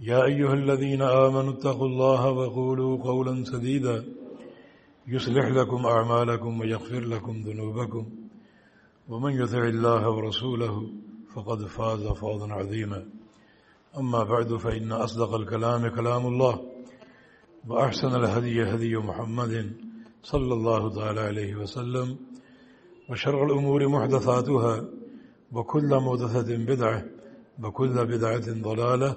يا أيها الذين آمنوا اتقوا الله وقولوا قولا سديدا. يصلح لكم أعمالكم ويغفر لكم ذنوبكم. ومن يثع الله ورسوله فقد فاز فوضا عظيما. أما بعد فإن أصدق الكلام كلام الله وأحسن الهدي هدي محمد صلى الله تعالى عليه وسلم وشر الأمور محدثاتها وكل مدثة بدعة وكل بدعة ضلالة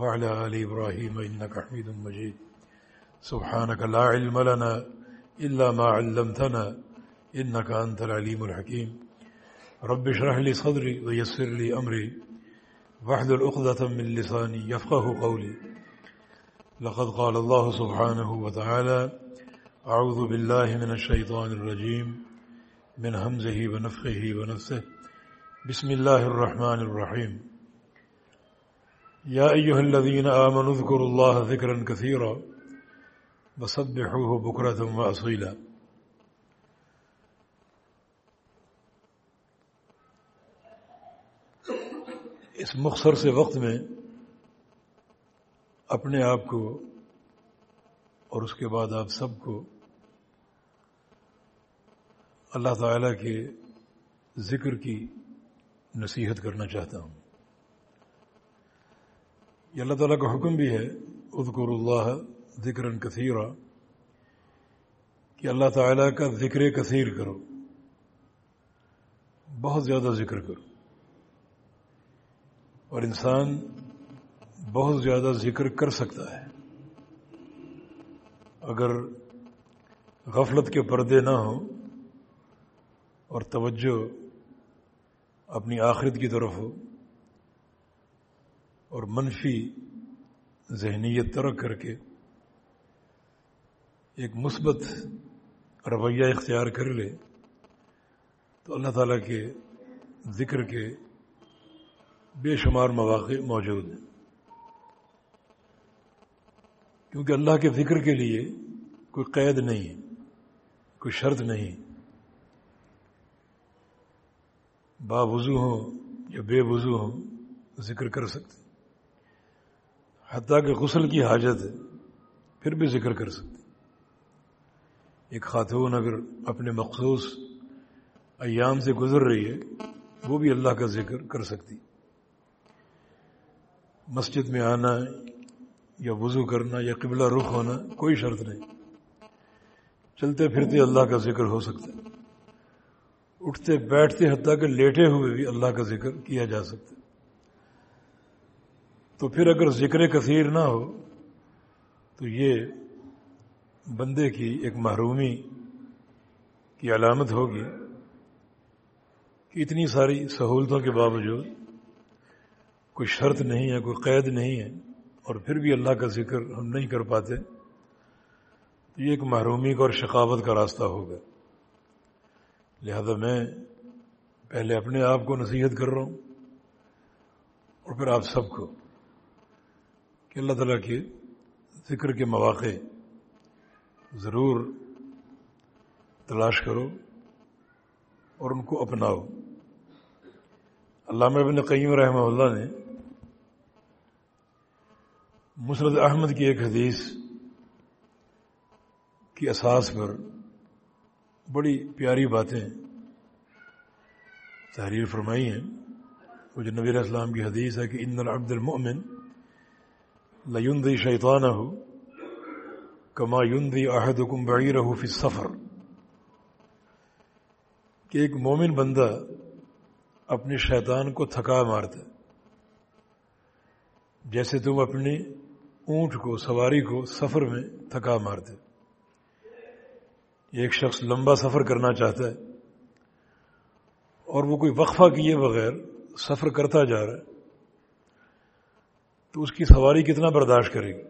وعلى آل إبراهيم إنك حميد مجيد. سبحانك لا علم لنا إلا ما علمتنا إنك أنت العليم الحكيم. رب اشرح لي صدري ويسر لي أمري. واحلل عقدة من لساني يفقه قولي. لقد قال الله سبحانه وتعالى أعوذ بالله من الشيطان الرجيم من همزه ونفخه ونفسه بسم الله الرحمن الرحيم. يا أيها الذين آمنوا اذكروا الله ذكرا كثيرا وصبحوه بكرة وأصيلا اس مختصر سے وقت میں اپنے آپ کو اور اس کے بعد آپ سب کو اللہ تعالی کے ذکر کی نصیحت کرنا چاہتا ہوں۔ یہ اللہ تعالیٰ کا حکم بھی ہے اذکر اللہ ذکر کثیرہ کہ اللہ تعالیٰ کا ذکر کثیر کرو، بہت زیادہ ذکر کرو۔ اور انسان بہت زیادہ ذکر کر سکتا ہے۔ اگر غفلت کے پردے نہ ہوں اور توجہ اپنی آخرت کی طرف ہو اور منفی ذہنیت ترک کر کے ایک مثبت رویہ اختیار کر لے، تو اللہ تعالیٰ کے ذکر کے بے شمار مواقع موجود ہیں۔ کیونکہ اللہ کے ذکر کے لیے کوئی قید نہیں ہے، کوئی شرط نہیں با وضو ہوں یا بے وضو ہوں، ذکر کر سکتے حتیٰ کہ غسل کی حاجت ہے، پھر بھی ذکر کر سکتے۔ ایک خاتون اگر اپنے مخصوص ایام سے گزر رہی ہے، وہ بھی اللہ کا ذکر کر سکتی۔ مسجد میں آنا یا وضو کرنا یا قبلہ رخ ہونا کوئی شرط نہیں۔ چلتے پھرتے اللہ کا ذکر ہو سکتا۔ ہے اٹھتے بیٹھتے حتیٰ کہ لیٹے ہوئے بھی اللہ کا ذکر کیا جا سکتا۔ ہے تو پھر اگر ذکر کثیر نہ ہو، تو یہ بندے کی ایک محرومی کی علامت ہوگی کہ اتنی ساری سہولتوں کے باوجود کوئی شرط نہیں ہے، کوئی قید نہیں ہے اور پھر بھی اللہ کا ذکر ہم نہیں کر پاتے، تو یہ ایک محرومی کا اور شقاوت کا راستہ ہوگا۔ لہذا میں پہلے اپنے آپ کو نصیحت کر رہا ہوں اور پھر آپ سب کو۔ کہ اللہ تعالیٰ کے ذکر کے مواقع ضرور تلاش کرو اور ان کو اپناؤ۔ علامہ ابن قیم رحمہ اللہ نے مسرت احمد کی ایک حدیث کی اساس پر بڑی پیاری باتیں تحریر فرمائی ہیں۔ وہ جو نبیر اسلام کی حدیث ہے کہ ان العبد المؤمن لندی شیطان ہو کما یندی عہد حکم فی سفر کہ ایک مومن بندہ اپنے شیطان کو تھکا مارتا جیسے تم اپنی اونٹ کو، سواری کو سفر میں تھکا مارتے ایک شخص لمبا سفر کرنا چاہتا ہے اور وہ کوئی وقفہ کیے بغیر سفر کرتا جا رہا ہے۔ تو اس کی سواری کتنا برداشت کرے گی؟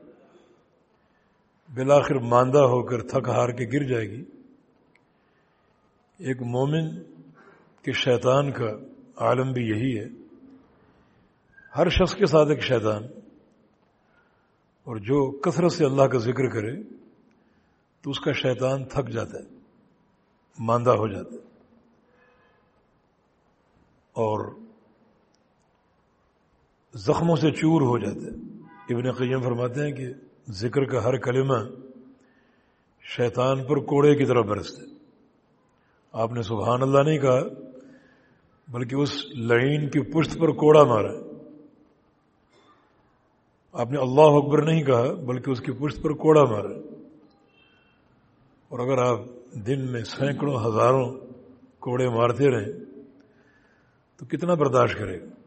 بالآخر ماندہ ہو کر تھک ہار کے گر جائے گی۔ ایک مومن کے شیطان کا عالم بھی یہی ہے۔ ہر شخص کے ساتھ ایک شیطان۔ اور جو کثرت سے اللہ کا ذکر کرے تو اس کا شیطان تھک جاتا ہے، ماندہ ہو جاتا ہے۔ اور زخموں سے چور ہو جاتے ہیں۔ ابن قیم فرماتے ہیں کہ ذکر کا ہر کلمہ شیطان پر کوڑے کی طرح برستے آپ نے سبحان اللہ نہیں کہا، بلکہ اس لائن کی پشت پر کوڑا مارا آپ نے اللہ اکبر نہیں کہا، بلکہ اس کی پشت پر کوڑا مارا اور اگر آپ دن میں سینکڑوں ہزاروں کوڑے مارتے رہیں، تو کتنا برداشت کرے گا؟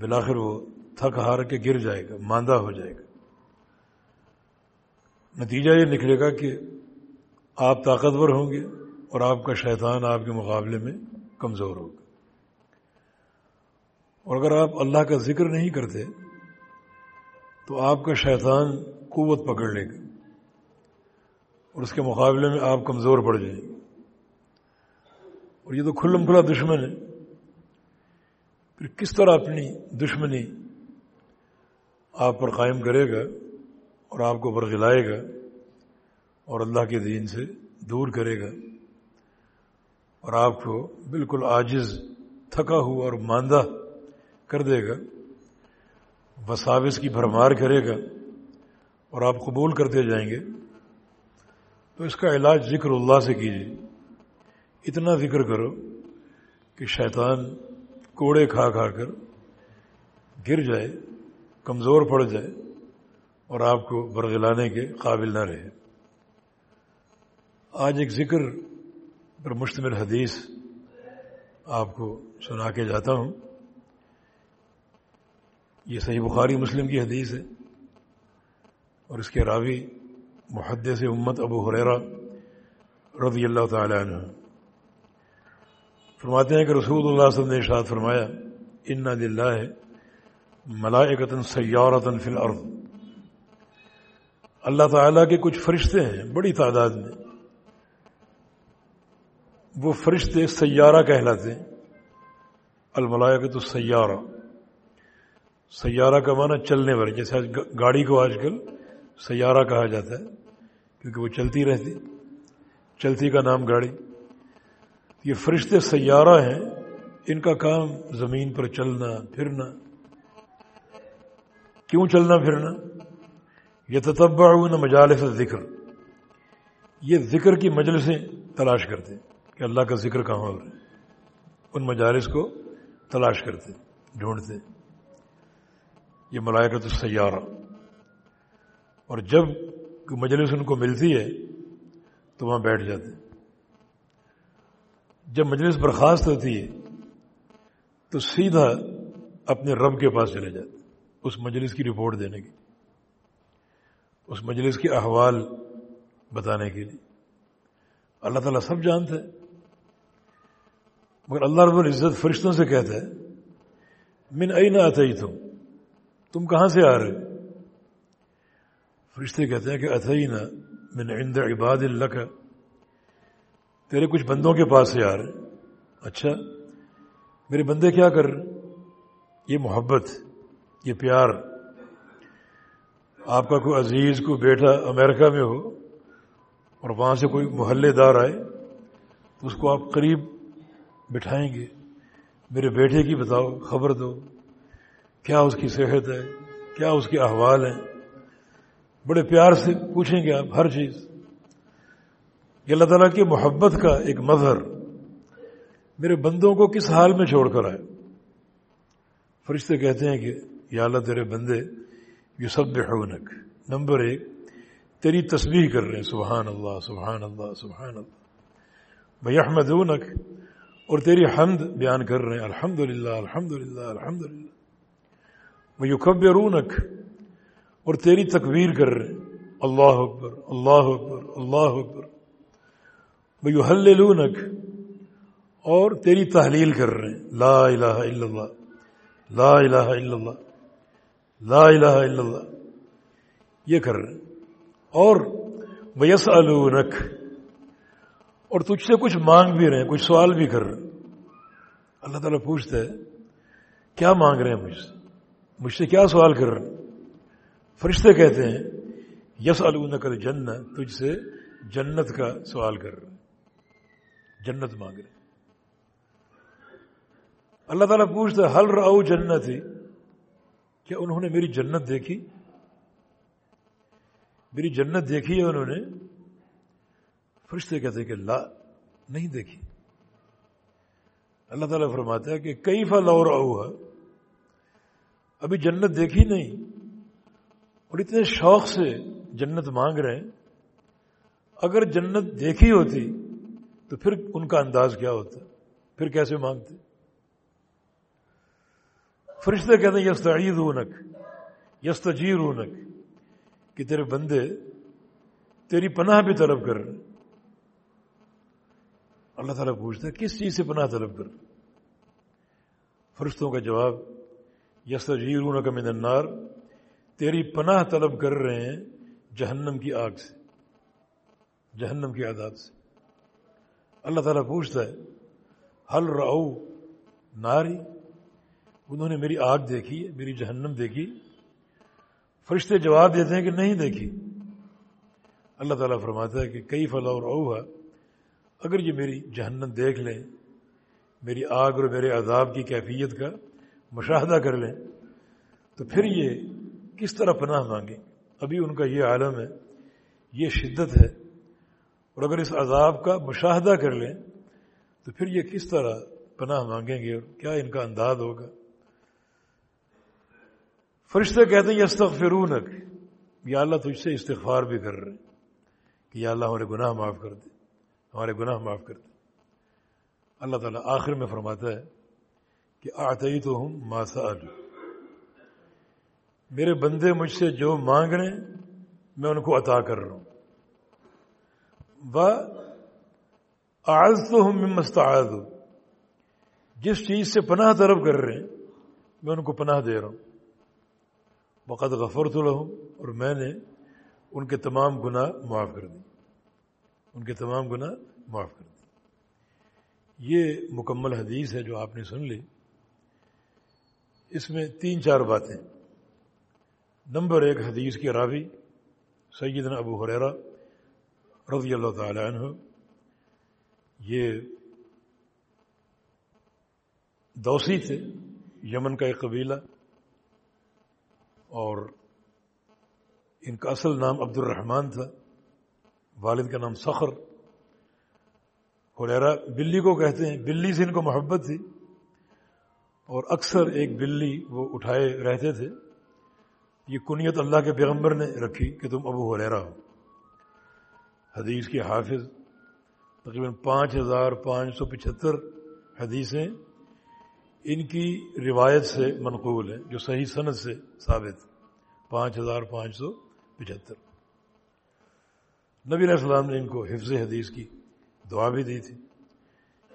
بلاخر وہ تھک ہار کے گر جائے گا، ماندہ ہو جائے گا۔ نتیجہ یہ نکلے گا کہ آپ طاقتور ہوں گے اور آپ کا شیطان آپ کے مقابلے میں کمزور ہوگا۔ اور اگر آپ اللہ کا ذکر نہیں کرتے، تو آپ کا شیطان قوت پکڑ لے گا اور اس کے مقابلے میں آپ کمزور پڑ جائیں گے۔ اور یہ تو کھلم کھلا دشمن ہے۔ پھر کس طرح اپنی دشمنی آپ پر قائم کرے گا اور آپ کو برگلائے گا اور اللہ کے دین سے دور کرے گا اور آپ کو بالکل عاجز، تھکا ہوا اور ماندہ کر دے گا، وساوس کی بھرمار کرے گا اور آپ قبول کرتے جائیں گے۔ تو اس کا علاج ذکر اللہ سے کیجیے۔ اتنا ذکر کرو کہ شیطان کوڑے کھا کھا کر گر جائے، کمزور پڑ جائے اور آپ کو برگلانے کے قابل نہ رہے۔ آج ایک ذکر پر مشتمل حدیث آپ کو سنا کے جاتا ہوں۔ یہ صحیح بخاری مسلم کی حدیث ہے اور اس کے راوی محدث امت ابو حریرا رضی اللہ تعالی عنہ۔ فرماتے ہیں کہ رسول اللہ صلی اللہ علیہ وسلم نے ارشاد فرمایا ان دلہ ہے ملائکتن سیارتن فی الارض اللہ تعالیٰ کے کچھ فرشتے ہیں، بڑی تعداد میں۔ وہ فرشتے سیارہ کہلاتے ہیں الملائکت السیارہ سیارہ کا معنی چلنے والے، جیسے گاڑی کو آج کل سیارہ کہا جاتا ہے، کیونکہ وہ چلتی رہتی۔ چلتی کا نام گاڑی۔ یہ فرشتے سیارہ ہیں، ان کا کام زمین پر چلنا، پھرنا۔ کیوں چلنا، پھرنا؟ یہ تتبع مجالس ذکر یہ ذکر کی مجلسیں تلاش کرتے کہ اللہ کا ذکر کہاں ہو رہا ہے۔ ان مجالس کو تلاش کرتے، ڈھونڈتے۔ یہ ملائکت السیارہ۔ اور جب مجلس ان کو ملتی ہے، تو وہاں بیٹھ جاتے۔ جب مجلس برخاست ہوتی ہے، تو سیدھا اپنے رب کے پاس چلے جاتے اس مجلس کی رپورٹ دینے کی اس مجلس کے احوال بتانے کے لیے۔ اللہ تعالیٰ سب جانتے ہیں، مگر اللہ رب العزت فرشتوں سے کہتا ہے، من ائی نہ اتئی تم تم کہاں سے آ رہے فرشتے کہتے ہیں کہ اتئی نہ من عند عباد اللہ کا تیرے کچھ بندوں کے پاس سے آ رہے اچھا میرے بندے کیا کر رہے یہ محبت، یہ پیار۔ آپ کا کوئی عزیز کو بیٹا امریکہ میں ہو اور وہاں سے کوئی محلے دار آئے تو اس کو آپ قریب بٹھائیں گے۔ میرے بیٹے کی بتاؤ، خبر دو۔ کیا اس کی صحت ہے؟ کیا اس کے احوال ہیں؟ بڑے پیار سے پوچھیں گے آپ ہر چیز۔ یہ اللہ تعالیٰ کی محبت کا ایک مظہر میرے بندوں کو کس حال میں چھوڑ کر آئے؟ فرشتے کہتے ہیں کہ یا اللہ تیرے بندے یہ سب نمبر ایک، تیری تسبیح کر رہے ہیں۔ سبحان اللہ سبحان اللہ سبحان اللہ۔ بھائی احمد اور تیری حمد بیان کر رہے ہیں۔ الحمد للہ الحمد للہ الحمد للہ وہ خب اور تیری تکبیر کر رہے ہیں۔ اللہ اکبر اللہ اکبر اللہ اکبر۔ بھائی حل اور تیری تحلیل کر رہے ہیں۔ لا الہ الا اللہ، لا الہ الا اللہ، لا الہ الا اللہ، یہ کر رہے ہیں۔ اور ویس الک اور تجھ سے کچھ مانگ بھی رہے ہیں، کچھ سوال بھی کر رہے ہیں۔ اللہ تعالیٰ پوچھتا ہے، کیا مانگ رہے ہیں مجھ سے؟ مجھ سے کیا سوال کر رہے ہیں؟ فرشتے کہتے ہیں یس الکل جنت تجھ سے جنت کا سوال کر رہے ہیں۔ جنت مانگ رہے اللہ تعالیٰ پوچھتا ہے حل رہو جنت ہی کیا انہوں نے میری جنت دیکھی؟ میری جنت دیکھی ہے انہوں نے؟ فرشتے کہتے کہ لا، نہیں دیکھی۔ اللہ تعالیٰ فرماتا ہے کہ کئی فا فل اور ابھی جنت دیکھی نہیں، اور اتنے شوق سے جنت مانگ رہے ہیں۔ اگر جنت دیکھی ہوتی تو پھر ان کا انداز کیا ہوتا پھر کیسے مانگتے؟ فرشتے کہتے ہیں یس تعید اونک یس کہ تیرے بندے تیری پناہ بھی طلب کر رہے اللہ تعالیٰ پوچھتا ہے، کس چیز سے پناہ طلب کر فرشتوں کا جواب یس تجیر اونک من النار، تیری پناہ طلب کر رہے ہیں جہنم کی آگ سے، جہنم کی عذاب سے۔ اللہ تعالیٰ پوچھتا ہے حل رو ناری؟ انہوں نے میری آگ دیکھی، میری جہنم دیکھی۔ فرشتے جواب دیتے ہیں کہ نہیں دیکھی۔ اللہ تعالیٰ فرماتا ہے کہ کئی فلا اور اوہا اگر یہ میری جہنم دیکھ لیں، میری آگ اور میرے عذاب کی کیفیت کا مشاہدہ کر لیں، تو پھر یہ کس طرح پناہ مانگیں؟ ابھی ان کا یہ عالم ہے، یہ شدت ہے۔ اور اگر اس عذاب کا مشاہدہ کر لیں، تو پھر یہ کس طرح پناہ مانگیں گے اور کیا ان کا انداز ہوگا؟ فرشتے کہتے ہیں یہ استغفرونک یا اللہ تجھ سے استغفار بھی کر رہے ہیں کہ یا اللہ ہمارے گناہ معاف کر دے، ہمارے گناہ معاف کر دے۔ اللہ تعالیٰ آخر میں فرماتا ہے کہ آتے تو ہوں ماسا میرے بندے مجھ سے جو مانگ رہے ہیں، میں ان کو عطا کر رہا ہوں۔ آز تو ہوں میں مستعد جس چیز سے پناہ طلب کر رہے ہیں، میں ان کو پناہ دے رہا ہوں۔ وقت غفر تو اور میں نے ان کے تمام گناہ معاف کر دی ان کے تمام گناہ معاف کر دی یہ مکمل حدیث ہے جو آپ نے سن لی۔ اس میں تین چار باتیں۔ نمبر ایک حدیث کے راوی، سیدنا ابو حریرہ رضی اللہ تعالی عنہ، یہ دوسی تھے، یمن کا ایک قبیلہ، اور ان کا اصل نام عبد الرحمن تھا، والد کا نام سخر حریرا بلی کو کہتے ہیں، بلی سے ان کو محبت تھی، اور اکثر ایک بلی وہ اٹھائے رہتے تھے۔ یہ کنیت اللہ کے پیغمبر نے رکھی کہ تم ابو حریرا ہو۔ حدیث کے حافظ، تقریباً پانچ ہزار پانچ سو پچہتر حدیثیں ان کی روایت سے منقول ہے جو صحیح صنعت سے ثابت، پانچ ہزار پانچ سو پچہتر۔ نبی علیہ السلام نے ان کو حفظ حدیث کی دعا بھی دی تھی،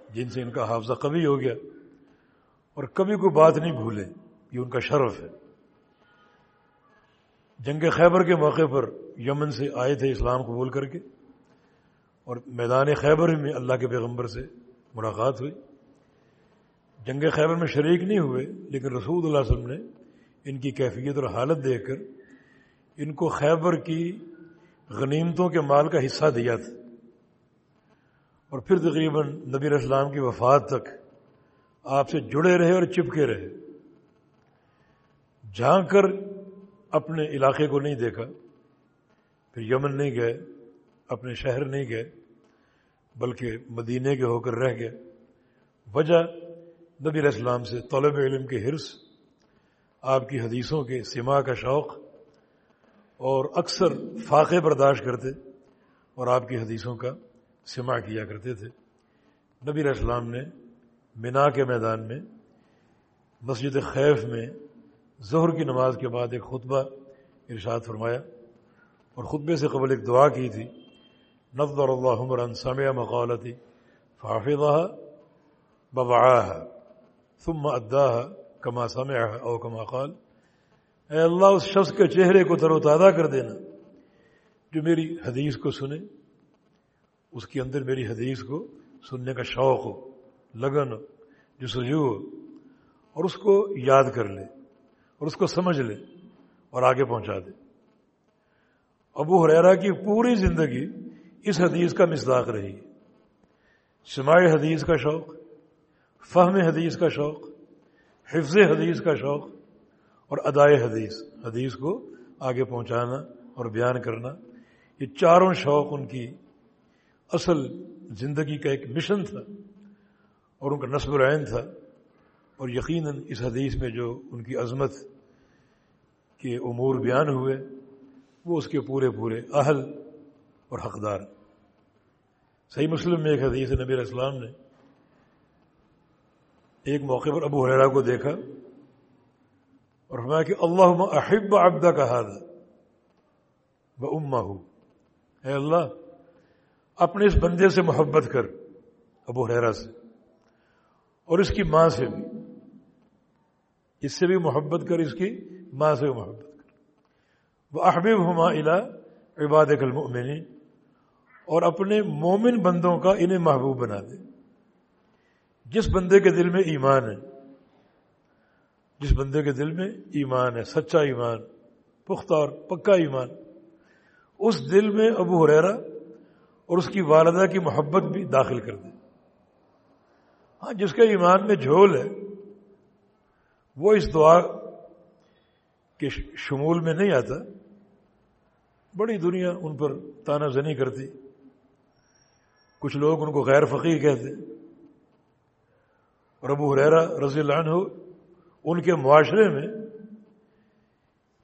جن سے ان کا حافظہ کبھی ہو گیا۔ اور کبھی کوئی بات نہیں بھولے یہ ان کا شرف ہے۔ جنگ خیبر کے موقع پر یمن سے آئے تھے اسلام قبول کر کے۔ اور میدان خیبر میں اللہ کے پیغمبر سے ملاقات ہوئی۔ جنگ خیبر میں شریک نہیں ہوئے، لیکن رسول اللہ علیہ وسلم نے ان کی کیفیت اور حالت دیکھ کر ان کو خیبر کی غنیمتوں کے مال کا حصہ دیا تھا۔ اور پھر تقریباً نبی اسلام کی وفات تک آپ سے جڑے رہے اور چپکے رہے۔ جھانک کر اپنے علاقے کو نہیں دیکھا، پھر یمن نہیں گئے۔ اپنے شہر نہیں گئے، بلکہ مدینے کے ہو کر رہ گئے۔ وجہ نبی علیہ السلام سے طلب علم کے حرص، آپ کی حدیثوں کے سما کا شوق، اور اکثر فاقے برداشت کرتے اور آپ کی حدیثوں کا سما کیا کرتے تھے۔ نبی علیہ السلام نے منا کے میدان میں، مسجد خیف میں ظہر کی نماز کے بعد ایک خطبہ ارشاد فرمایا اور خطبے سے قبل ایک دعا کی تھی۔ نفر اللہ عمر سامع مقالتی فافظہ ببعاها ثم اداها کما سمعها او کما قال. اے اللہ، اس شخص کے چہرے کو تر و تازہ کر دینا۔ جو میری حدیث کو سنے، اس کے اندر میری حدیث کو سننے کا شوق ہو، لگن ہو جو سجو ہو، اور اس کو یاد کر لے، اور اس کو سمجھ لے، اور آگے پہنچا دے۔ ابو حریرا کی پوری زندگی اس حدیث کا مصداق رہی۔ سماع حدیث کا شوق، فہم حدیث کا شوق، حفظ حدیث کا شوق اور ادائے حدیث۔ حدیث کو آگے پہنچانا اور بیان کرنا، یہ چاروں شوق ان کی اصل زندگی کا ایک مشن تھا اور ان کا نصب العین تھا۔ اور یقیناً اس حدیث میں جو ان کی عظمت کے امور بیان ہوئے، وہ اس کے پورے پورے اہل اور حقدار صحیح مسلم میں ایک حدیث نبی السلام نے ایک موقع پر ابو حریرا کو دیکھا اور فرمایا کہ اللہ احب ابدا کا حاد اما ہو اے اللہ، اپنے اس بندے سے محبت کر ابو حریرا سے اور اس کی ماں سے بھی۔ اس سے بھی محبت کر، اس کی ماں سے بھی محبت کر۔ وہ احبیب ہما الا عباد المؤمنین۔ اور اپنے مومن بندوں کا انہیں محبوب بنا دے۔ جس بندے کے دل میں ایمان ہے، جس بندے کے دل میں ایمان ہے، سچا ایمان، پختہ اور پکا ایمان، اس دل میں ابو حریرا اور اس کی والدہ کی محبت بھی داخل کر دے۔ ہاں جس کا ایمان میں جھول ہے، وہ اس دعا کے شمول میں نہیں آتا۔ بڑی دنیا ان پر تانا زنی کرتی۔ کچھ لوگ ان کو غیر فقیر کہتے اور ابو حریرا رضی اللہ عنہ ان کے معاشرے میں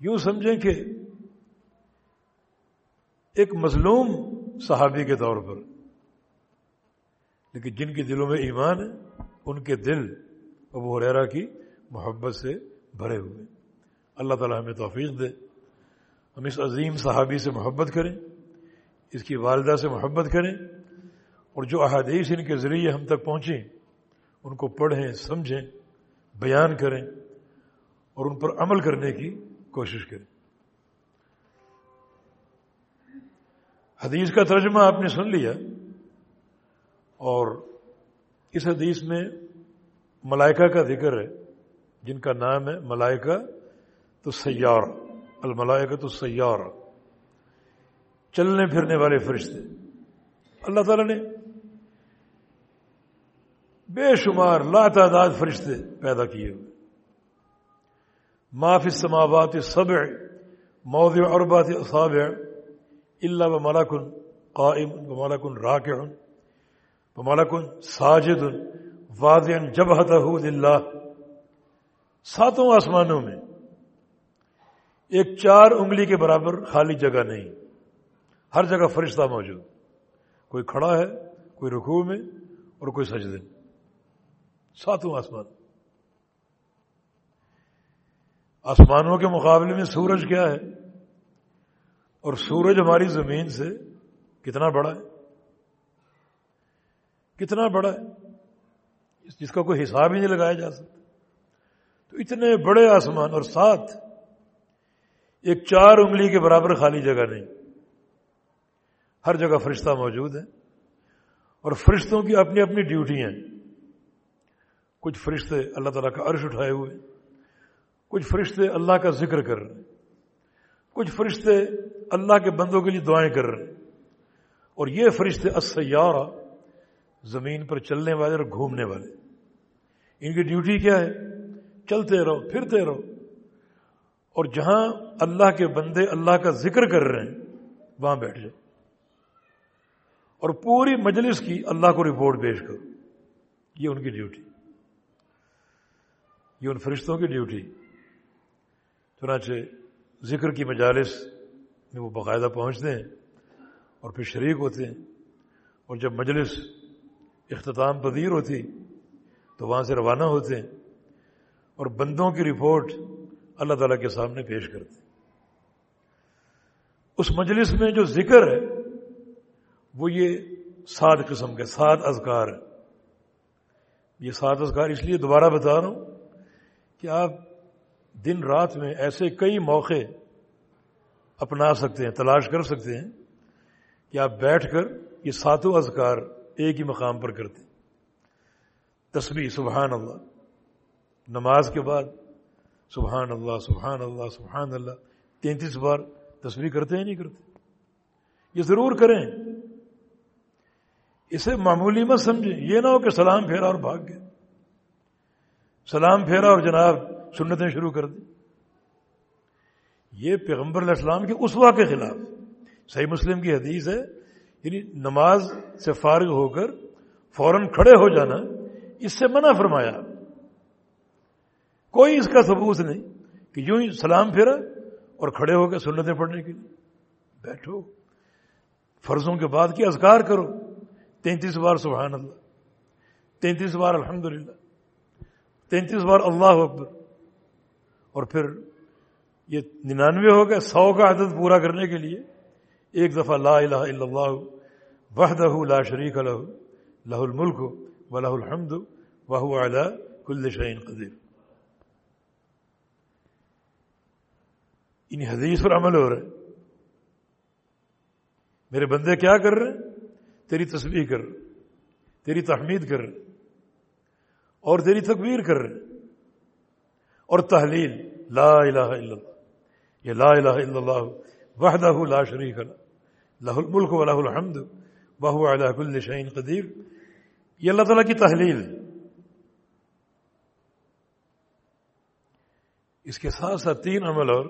یوں سمجھیں کہ ایک مظلوم صحابی کے طور پر، لیکن جن کے دلوں میں ایمان ہے، ان کے دل ابو حریرا کی محبت سے بھرے ہوئے اللہ تعالیٰ ہمیں توفیق دے۔ ہم اس عظیم صحابی سے محبت کریں، اس کی والدہ سے محبت کریں۔ اور جو احادیث ان کے ذریعے ہم تک پہنچیں، ان کو پڑھیں، سمجھیں، بیان کریں اور ان پر عمل کرنے کی کوشش کریں۔ حدیث کا ترجمہ آپ نے سن لیا اور اس حدیث میں ملائکہ کا ذکر ہے، جن کا نام ہے ملائکہ تو سیار الملائکہ تو سیار چلنے پھرنے والے فرشتے۔ اللہ تعالیٰ نے بے شمار لا تعداد فرشتے پیدا کیے ہوئے۔ معاف سماوات سبع موضع اربات اصابع اللہ و ملکن قائم و ملکن راکع و ملکن ساجد واضح جبہتہ للہ۔ ساتوں آسمانوں میں ایک چار انگلی کے برابر خالی جگہ نہیں، ہر جگہ فرشتہ موجود۔ کوئی کھڑا ہے، کوئی رکوع میں اور کوئی سجدے۔ میں ساتوں آسمان۔ آسمانوں کے مقابلے میں سورج کیا ہے؟ اور سورج ہماری زمین سے کتنا بڑا ہے؟ کتنا بڑا ہے؟ جس کا کوئی حساب ہی نہیں لگایا جا سکتا۔ تو اتنے بڑے آسمان اور ساتھ ایک چار انگلی کے برابر خالی جگہ نہیں۔ ہر جگہ فرشتہ موجود ہے اور فرشتوں کی اپنی اپنی ڈیوٹی ہیں۔ کچھ فرشتے اللہ تعالیٰ کا عرش اٹھائے ہوئے، کچھ فرشتے اللہ کا ذکر کر رہے ہیں کچھ فرشتے اللہ کے بندوں کے لیے دعائیں کر رہے ہیں اور یہ فرشتے اسیارہ زمین پر چلنے والے اور گھومنے والے۔ ان کی ڈیوٹی کیا ہے؟ چلتے رہو، پھرتے رہو۔ اور جہاں اللہ کے بندے اللہ کا ذکر کر رہے ہیں، وہاں بیٹھ جاؤ۔ اور پوری مجلس کی اللہ کو رپورٹ پیش کرو۔ یہ ان کی ڈیوٹی۔ یہ ان فرشتوں کی ڈیوٹی۔ چنانچہ ذکر کی مجالس میں وہ باقاعدہ پہنچتے ہیں اور پھر شریک ہوتے ہیں۔ اور جب مجلس اختتام پذیر ہوتی تو وہاں سے روانہ ہوتے ہیں اور بندوں کی رپورٹ اللہ تعالیٰ کے سامنے پیش کرتے ہیں۔ اس مجلس میں جو ذکر ہے وہ یہ سات قسم کے، سات اذکار ہے یہ سات اذکار اس لیے دوبارہ بتا رہا ہوں کہ آپ دن رات میں ایسے کئی موقع اپنا سکتے ہیں، تلاش کر سکتے ہیں کہ آپ بیٹھ کر یہ ساتوں اذکار ایک ہی مقام پر کرتے تسبیح، سبحان اللہ۔ نماز کے بعد، سبحان اللہ سبحان اللہ سبحان اللہ۔ تینتیس بار تصویر کرتے ہیں نہیں کرتے؟ یہ ضرور کریں۔ اسے معمولی مت سمجھیں۔ یہ نہ ہو کہ سلام پھیرا اور بھاگ گئے۔ سلام پھیرا اور جناب سنتیں شروع کر دی۔ یہ پیغمبر علیہ السلام کے اسوا کے خلاف صحیح مسلم کی حدیث ہے یعنی نماز سے فارغ ہو کر فوراً کھڑے ہو جانا، اس سے منع فرمایا۔ کوئی اس کا ثبوت نہیں کہ یوں ہی سلام پھیرا اور کھڑے ہو کے سنتیں پڑھنے کے لیے۔ بیٹھو۔ فرضوں کے بعد کی اذکار کرو۔ تینتیس بار سبحان اللہ۔ تینتیس بار الحمد للہ تینتیس بار اللہ اکبر۔ اور پھر یہ ننانوے ہو گئے، سو کا عدد پورا کرنے کے لیے۔ ایک دفعہ لا الہ الا اللہ، وحدہ لا شریک لہ لہ الملک و لہ الحمد وهو على كل شيء قدیر۔ ان حدیث پر عمل ہو رہا ہے۔ میرے بندے کیا کر رہے ہیں؟ تیری تسبیح کر رہے تیری تحمید کر رہے اور تیری تکبیر کر رہے اور تحلیل، لا الہ الا اللہ۔ یہ لا الہ الا اللہ وحدہ لا شریک لہ۔ الملک و لہ الحمد وهو على كل شيء قدیر۔ یہ اللہ تعالیٰ کی تحلیل اس کے ساتھ ساتھ تین عمل اور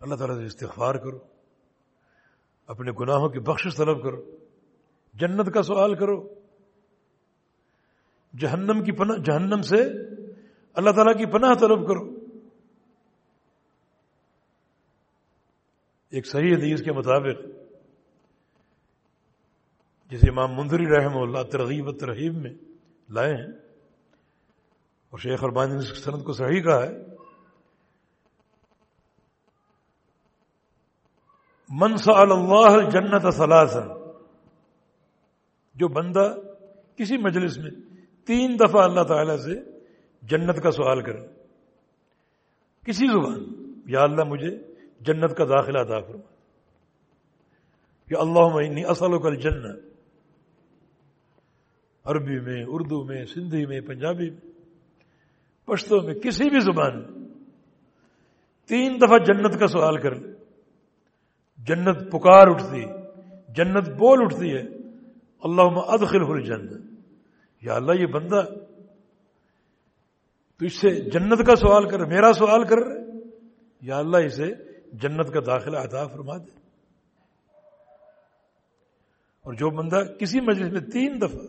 اللہ تعالیٰ سے استغفار کرو۔ اپنے گناہوں کی بخش طلب کرو۔ جنت کا سوال کرو۔ جہنم کی پناہ جہنم سے اللہ تعالیٰ کی پناہ طلب کرو۔ ایک صحیح حدیث کے مطابق جسے امام منظری رحم اللہ ترغیب و ترغیب میں لائے ہیں اور شیخ اربان نے سند کو صحیح کہا ہے منصا اللہ جنت ثلاثا جو بندہ کسی مجلس میں تین دفعہ اللہ تعالی سے جنت کا سوال کرے کسی زبان یا اللہ مجھے جنت کا داخلہ ادا فرما۔ یا اللہ انی اصل و کل جنت عربی میں، اردو میں، سندھی میں، پنجابی میں۔ پشتوں میں کسی بھی زبان میں تین دفعہ جنت کا سوال کر لے جنت پکار اٹھتی، جنت بول اٹھتی ہے۔ اللہ ادخل ہو یا اللہ یہ بندہ تو اس سے جنت کا سوال کر میرا سوال کر رہے یا اللہ اسے جنت کا داخلہ عطا فرما دے۔ اور جو بندہ کسی مجلس میں تین دفعہ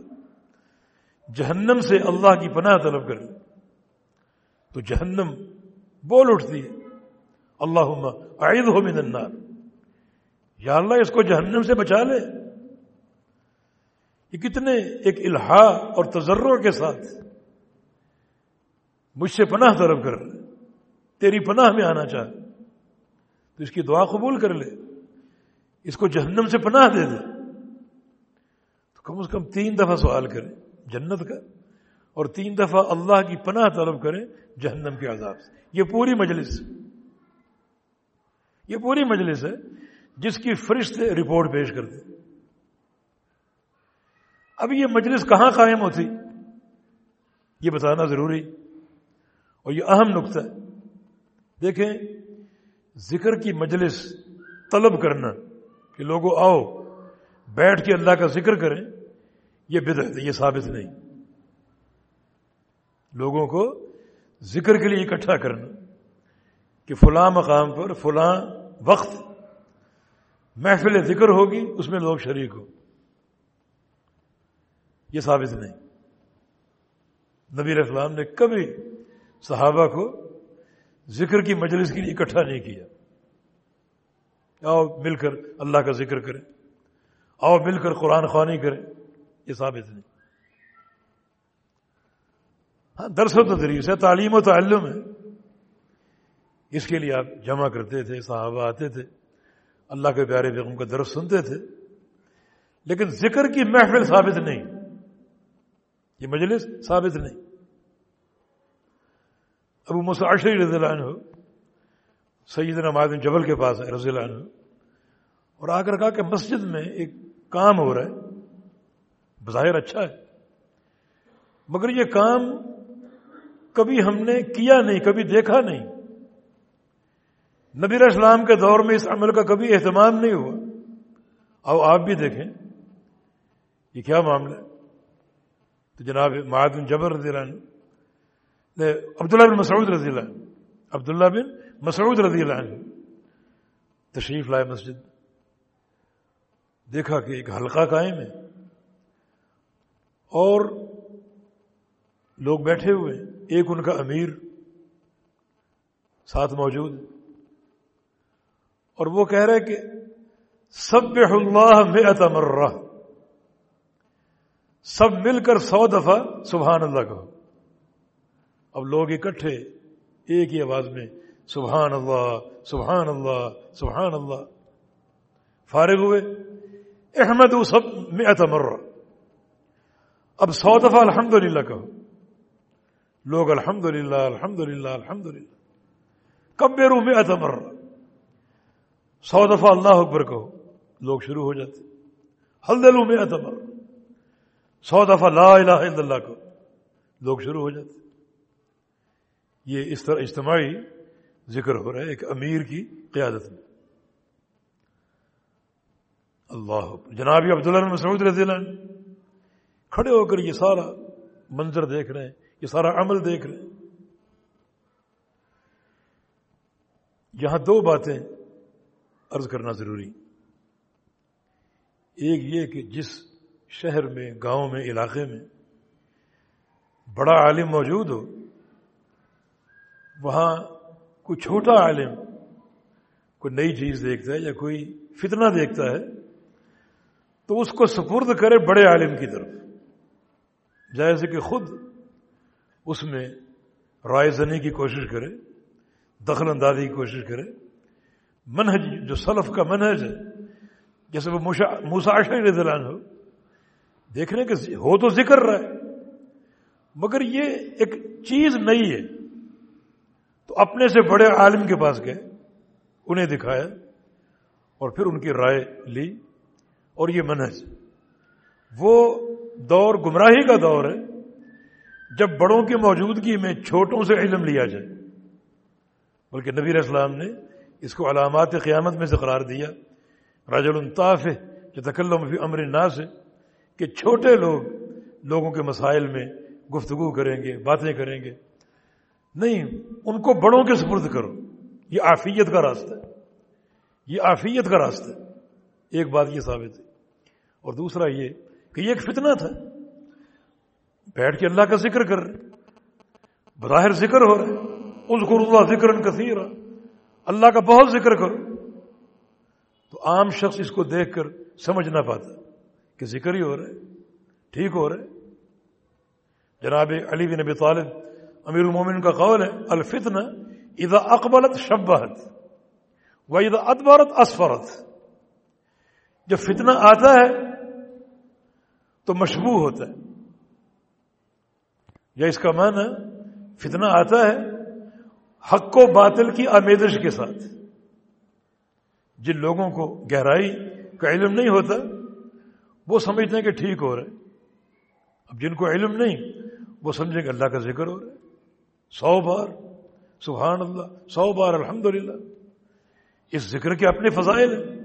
جہنم سے اللہ کی پناہ طلب کر لے تو جہنم بول اٹھتی ہے اللہ عید ہو من النار۔ یا اللہ اس کو جہنم سے بچا لے۔ یہ کتنے ایک الہا اور تجروں کے ساتھ مجھ سے پناہ طلب کر، تیری پناہ میں آنا چاہ۔ تو اس کی دعا قبول کر لے۔ اس کو جہنم سے پناہ دے دے۔ تو کم از کم تین دفعہ سوال کرے جنت کا، اور تین دفعہ اللہ کی پناہ طلب کرے جہنم کے عذاب سے۔ یہ پوری مجلس، یہ پوری مجلس ہے جس کی فرشت رپورٹ پیش کر دے اب یہ مجلس کہاں قائم ہوتی؟ یہ بتانا ضروری۔ اور یہ اہم نقطہ ہے۔ دیکھیں، ذکر کی مجلس طلب کرنا کہ لوگوں آؤ، بیٹھ کے اللہ کا ذکر کریں، یہ بدعت ہے، یہ ثابت نہیں۔ لوگوں کو ذکر کے لیے اکٹھا کرنا کہ فلاں مقام پر، فلاں وقت محفل ذکر ہوگی، اس میں لوگ شریک ہو یہ ثابت نہیں۔ نبی اسلام نے کبھی صحابہ کو ذکر کی مجلس کے لیے اکٹھا نہیں کیا۔ آؤ مل کر اللہ کا ذکر کریں۔ آؤ مل کر قرآن خوانی کریں۔ یہ ثابت نہیں۔ ہاں درس و تدریس ہے، تعلیم و تعلم ہے۔ اس کے لیے آپ جمع کرتے تھے، صحابہ آتے تھے۔ اللہ کے پیارے بیگم کا درس سنتے تھے۔ لیکن ذکر کی محفل ثابت نہیں۔ یہ مجلس ثابت نہیں۔ ابو مساشری رضی اللہ عنہ سید نماز جبل کے پاس ہے، رضی اللہ عنہ۔ اور آ کر کہا کہ مسجد میں ایک کام ہو رہا ہے۔ بظاہر اچھا ہے۔ مگر یہ کام کبھی ہم نے کیا نہیں، کبھی دیکھا نہیں۔ نبی اسلام کے دور میں اس عمل کا کبھی اہتمام نہیں ہوا۔ اب آپ بھی دیکھیں۔ یہ کیا معاملہ ہے؟ تو جناب بن جبر رضی اللہ عنہ عبداللہ بن مسعود رضی اللہ عنہ، عبداللہ بن مسعود رضی اللہ عنہ تشریف لائے مسجد۔ دیکھا کہ ایک حلقہ قائم ہے۔ اور لوگ بیٹھے ہوئے ایک ان کا امیر ساتھ موجود۔ اور وہ کہہ رہے کہ سب اللہ میں مرہ۔ سب مل کر سو دفعہ سبحان اللہ کہو۔ اب لوگ اکٹھے ایک ہی آواز میں سبحان اللہ سبحان اللہ سبحان اللہ۔ فارغ ہوئے۔ احمد سب میں مرہ۔ اب سو دفعہ الحمد للہ کہو۔ لوگ الحمد للہ الحمد للہ الحمد للہ کب بے روح میں اتمر سو دفعہ اللہ اکبر کہو۔ لوگ شروع ہو جاتے۔ حل دلو میں اتمر سو دفعہ لا الہ الا اللہ کو لوگ شروع ہو جاتے یہ اس طرح اجتماعی ذکر ہو رہا ہے ایک امیر کی قیادت میں۔ اللہ جناب عبداللہ مسعود رضی اللہ عنہ کھڑے ہو کر یہ سارا منظر دیکھ رہے ہیں، یہ سارا عمل دیکھ رہے ہیں۔ یہاں دو باتیں عرض کرنا ضروری۔ ایک یہ کہ جس شہر میں، گاؤں میں، علاقے میں بڑا عالم موجود ہو، وہاں کوئی چھوٹا عالم کوئی نئی چیز دیکھتا ہے یا کوئی فتنہ دیکھتا ہے، تو اس کو سپرد کرے بڑے عالم کی طرف۔ جیسے کہ خود اس میں رائے زنی کی کوشش کرے، دخل اندازی کی کوشش کرے۔ منہج، جو سلف کا منہج ہے، جیسے وہ مساشر عنہ ہو دیکھ رہے کہ ہو تو ذکر رہا ہے، مگر یہ ایک چیز نہیں ہے۔ تو اپنے سے بڑے عالم کے پاس گئے، انہیں دکھایا اور پھر ان کی رائے لی۔ اور یہ منہج، وہ دور گمراہی کا دور ہے۔ جب بڑوں کی موجودگی میں چھوٹوں سے علم لیا جائے، بلکہ نبی اسلام نے اس کو علامات قیامت میں سے قرار دیا۔ راج الطاف ہے جو تکلم فی امر ناس ہے کہ چھوٹے لوگ لوگوں کے مسائل میں گفتگو کریں گے، باتیں کریں گے۔ نہیں، ان کو بڑوں کے سپرد کرو۔ یہ آفیت کا راستہ ہے۔ یہ آفیت کا راستہ ہے۔ ایک بات یہ ثابت ہے۔ اور دوسرا یہ کہ یہ ایک فتنہ تھا۔ بیٹھ کے اللہ کا ذکر کر رہے بظاہر ذکر ہو رہا ہے۔ اس کو اللہ ذکر کثیر اللہ کا بہت ذکر کرو۔ تو عام شخص اس کو دیکھ کر سمجھ نہ پاتا۔ کہ ذکر ہی ہو رہا ہے، ٹھیک ہو رہا ہے۔ جناب علی بن نبی طالب، امیر المومن کا قول ہے الفتن اذا اقبلت شبہت و اذا ادبرت اسفرت۔ جب فتنہ آتا ہے تو مشبوع ہوتا ہے۔ یا اس کا معنی، فتنہ آتا ہے حق و باطل کی آمیدش کے ساتھ۔ جن لوگوں کو گہرائی کا علم نہیں ہوتا وہ سمجھتے ہیں کہ ٹھیک ہو رہا ہے۔ اب جن کو علم نہیں، وہ سمجھیں کہ اللہ کا ذکر ہو رہا ہے۔ سو بار، سبحان اللہ، سو بار الحمد اس ذکر کے اپنے فضائل ہیں۔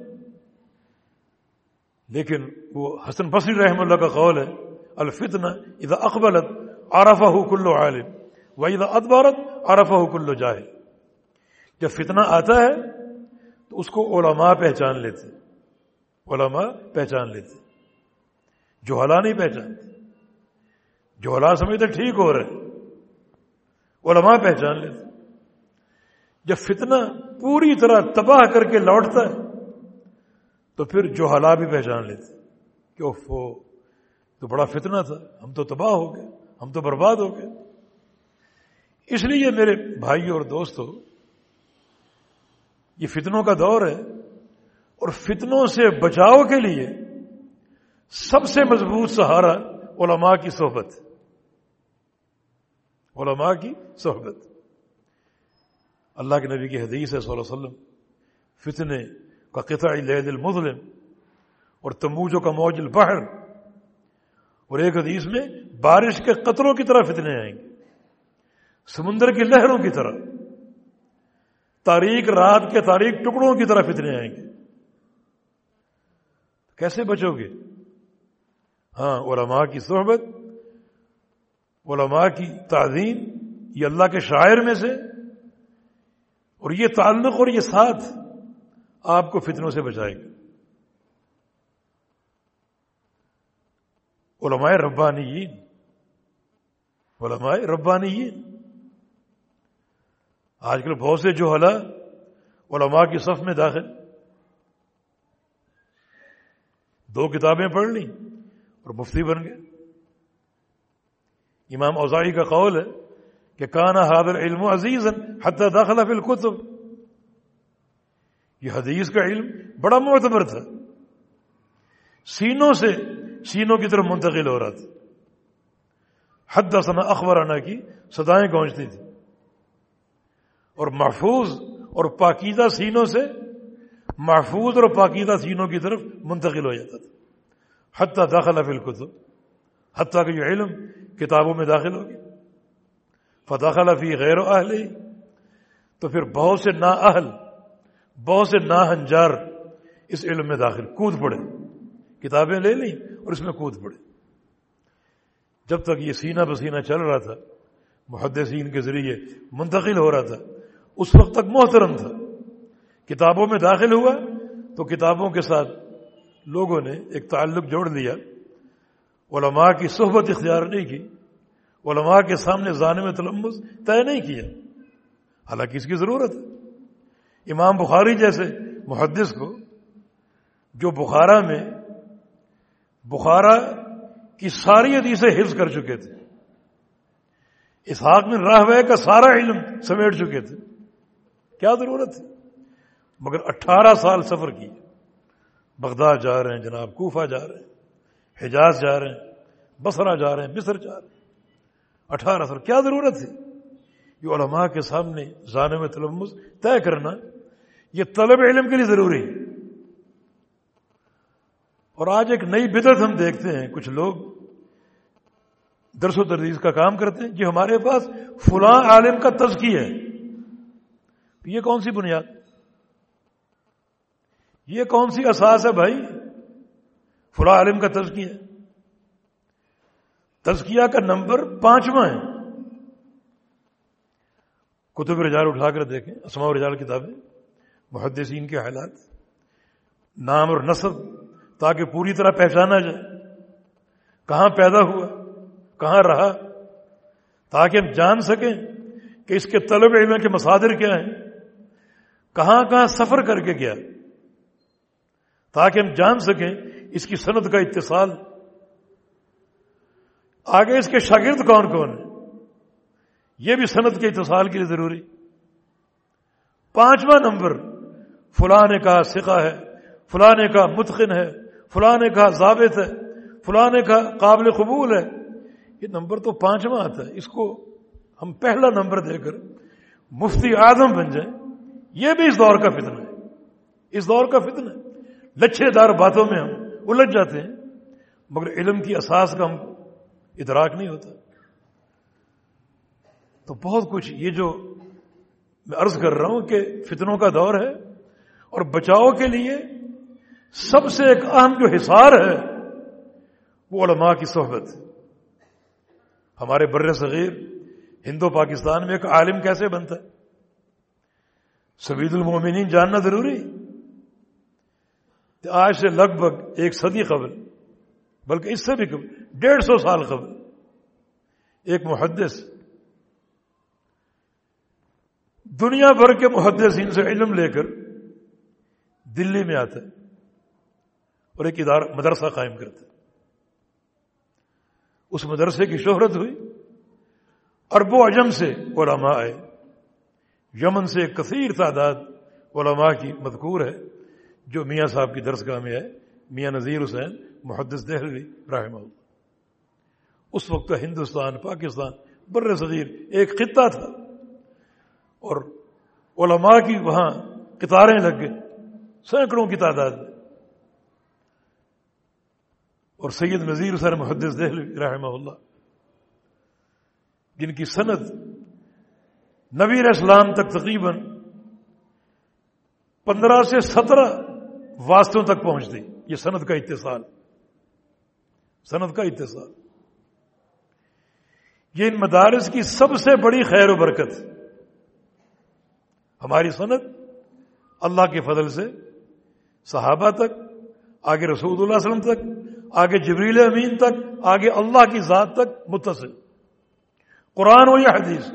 لیکن وہ حسن بصری رحم اللہ کا قول ہے، الفتنہ اذا اقبلت عرفہ کلو عالم وہی ادبارت عرفہ کلو جاہل۔ جب فتنہ آتا ہے تو اس کو علماء پہچان لیتے علماء پہچان لیتے جو حلا نہیں پہچانتے۔ جو حلا سمجھتے ٹھیک ہو رہے۔ علماء پہچان لیتے۔ جب فتنہ پوری طرح تباہ کر کے لوٹتا ہے، تو پھر جو حلا بھی پہچان لیتے۔ کہ وہ تو بڑا فتنہ تھا، ہم تو تباہ ہو گئے، ہم تو برباد ہو گئے۔ اس لیے میرے بھائی اور دوستو، یہ فتنوں کا دور ہے۔ اور فتنوں سے بچاؤ کے لیے سب سے مضبوط سہارا علماء کی صحبت۔ علماء کی صحبت۔ اللہ کے نبی کی حدیث ہے صلی اللہ علیہ وسلم، فتنے کا قطع لید المظلم اور تمبوجوں کا موج البحر۔ اور ایک حدیث میں بارش کے قطروں کی طرح فتنے آئیں گے، سمندر کی لہروں کی طرح۔ تاریخ رات کے تاریخ ٹکڑوں کی طرح فتنے آئیں گے۔ کیسے بچو گے؟ ہاں علماء کی صحبت، علماء کی تعظیم، یہ اللہ کے شاعر میں سے، اور یہ تعلق اور یہ ساتھ آپ کو فتنوں سے بچائے گا۔ علماء ربانیین علماء ربانیین۔ آج کل بہت سے جو حلا علماء کی صف میں داخل۔ دو کتابیں پڑھ لی اور مفتی بن گئے۔ امام اوزائی کا قول ہے کہ کانا حاضر علم و عزیز حتیٰ داخلہ فی الکتب یہ حدیث کا علم بڑا معتبر تھا۔ سینوں سے سینوں کی طرف منتقل ہو رہا تھا۔ حد سنا اخبرانہ کی سدائیں گونجتی تھی اور محفوظ اور پاکیزہ سینوں سے محفوظ اور پاکیزہ سینوں کی طرف منتقل ہو جاتا تھا۔ حتیٰ داخلہ فی الکتب، حتیٰ کہ یہ علم کتابوں میں داخل ہو گیا فتح فی غیر و اہل تو پھر بہت سے نا اہل، بہت سے نا ہنجار اس علم میں داخل، کود پڑے۔ کتابیں لے لیں اور اس میں کود پڑے۔ جب تک یہ سینہ بسینہ چل رہا تھا، محدثین کے ذریعے منتقل ہو رہا تھا، اس وقت تک محترم تھا۔ کتابوں میں داخل ہوا تو کتابوں کے ساتھ لوگوں نے ایک تعلق جوڑ لیا علماء کی صحبت اختیار نہیں کی۔ علماء کے سامنے زانے میں تلمس طے نہیں کیا۔ حالانکہ اس کی ضرورت ہے۔ امام بخاری جیسے محدث کو جو بخارا میں بخارا کی ساری حدیثیں حفظ کر چکے تھے۔ اسحاق میں راہ کا سارا علم سمیٹ چکے تھے۔ کیا ضرورت تھی مگر اٹھارہ سال سفر کی بغداد جا رہے ہیں، جناب کوفہ جا رہے ہیں، حجاز جا رہے ہیں بسرا جا رہے ہیں، مصر جا رہے ہیں۔ اٹھارہ سال کیا ضرورت تھی یہ علماء کے سامنے زانے میں تلمس طے کرنا یہ طلب علم کے لیے ضروری ہے۔ اور آج ایک نئی بدت ہم دیکھتے ہیں۔ کچھ لوگ درس و تردیز کا کام کرتے ہیں کہ ہمارے پاس فلاں عالم کا تزکی ہے۔ یہ کون سی بنیاد؟ یہ کون سی اساس ہے بھائی؟ فلاں عالم کا تزکی ہے تزکیہ کا نمبر پانچواں ہے۔ کتب رجال اٹھا کر دیکھیں، اسماء رجال کتابیں، محدثین کے حالات، نام اور نصب تاکہ پوری طرح پہچانا جائے۔ کہاں پیدا ہوا، کہاں رہا، تاکہ ہم جان سکیں کہ اس کے طلب علم کے مسادر کیا ہیں، کہاں کہاں سفر کر کے گیا۔ تاکہ ہم جان سکیں اس کی صنعت کا اتصال۔ آگے اس کے شاگرد کون کون ہیں؟ یہ بھی صنعت کے اتصال کے لیے ضروری۔ پانچواں نمبر فلاں نے کہا سکھا ہے فلاں نے کہا متقن ہے فلاں نے کہا ضابط ہے فلاں نے کہا قابل قبول ہے۔ یہ نمبر تو پانچواں آتا ہے اس کو ہم پہلا نمبر دے کر مفتی اعظم بن جائیں۔ یہ بھی اس دور کا فتنہ ہے۔ اس دور کا فتنہ ہے۔ لچھے دار باتوں میں ہم الجھ جاتے ہیں، مگر علم کی اساس کا ہم ادراک نہیں ہوتا۔ تو بہت کچھ یہ جو میں عرض کر رہا ہوں کہ فتنوں کا دور ہے اور بچاؤ کے لیے سب سے ایک اہم جو حصار ہے وہ علماء کی صحبت۔ ہمارے بر صغیر ہندو پاکستان میں ایک عالم کیسے بنتا ہے؟ سبید المومنین جاننا ضروری۔ آج سے لگ بھگ ایک صدی قبل، بلکہ اس سے بھی قبل، ڈیڑھ سو سال قبل، ایک محدث، دنیا بھر کے محدثین سے علم لے کر دلی میں آتا ہے اور ایک ادارہ، مدرسہ قائم کرتا ہے۔ اس مدرسے کی شہرت ہوئی اربو اجم سے علماء آئے۔ یمن سے کثیر تعداد علماء کی مذکور ہے۔ جو میاں صاحب کی درسگاہ میں آئے میاں نذیر حسین محدث دہلوی رحمہ اللہ۔ اس وقت ہندوستان، پاکستان، بر صغیر ایک خطہ تھا۔ اور علماء کی وہاں قطاریں لگ گئے سینکڑوں کی تعداد میں۔ اور سید نذیر سر محدث دہل رحمہ اللہ، جن کی صنعت نبیر اسلام تک تقریباً پندرہ سے سترہ واسطوں تک پہنچتی یہ صنعت کا اتصال۔ صنعت کا اتصال۔ یہ ان مدارس کی سب سے بڑی خیر و برکت۔ ہماری صنعت اللہ کے فضل سے، صحابہ تک، آگے رسول اللہ علیہ وسلم تک، آگے جبریل امین تک، آگے اللہ کی ذات تک متصل۔ قرآن و یہ حدیث۔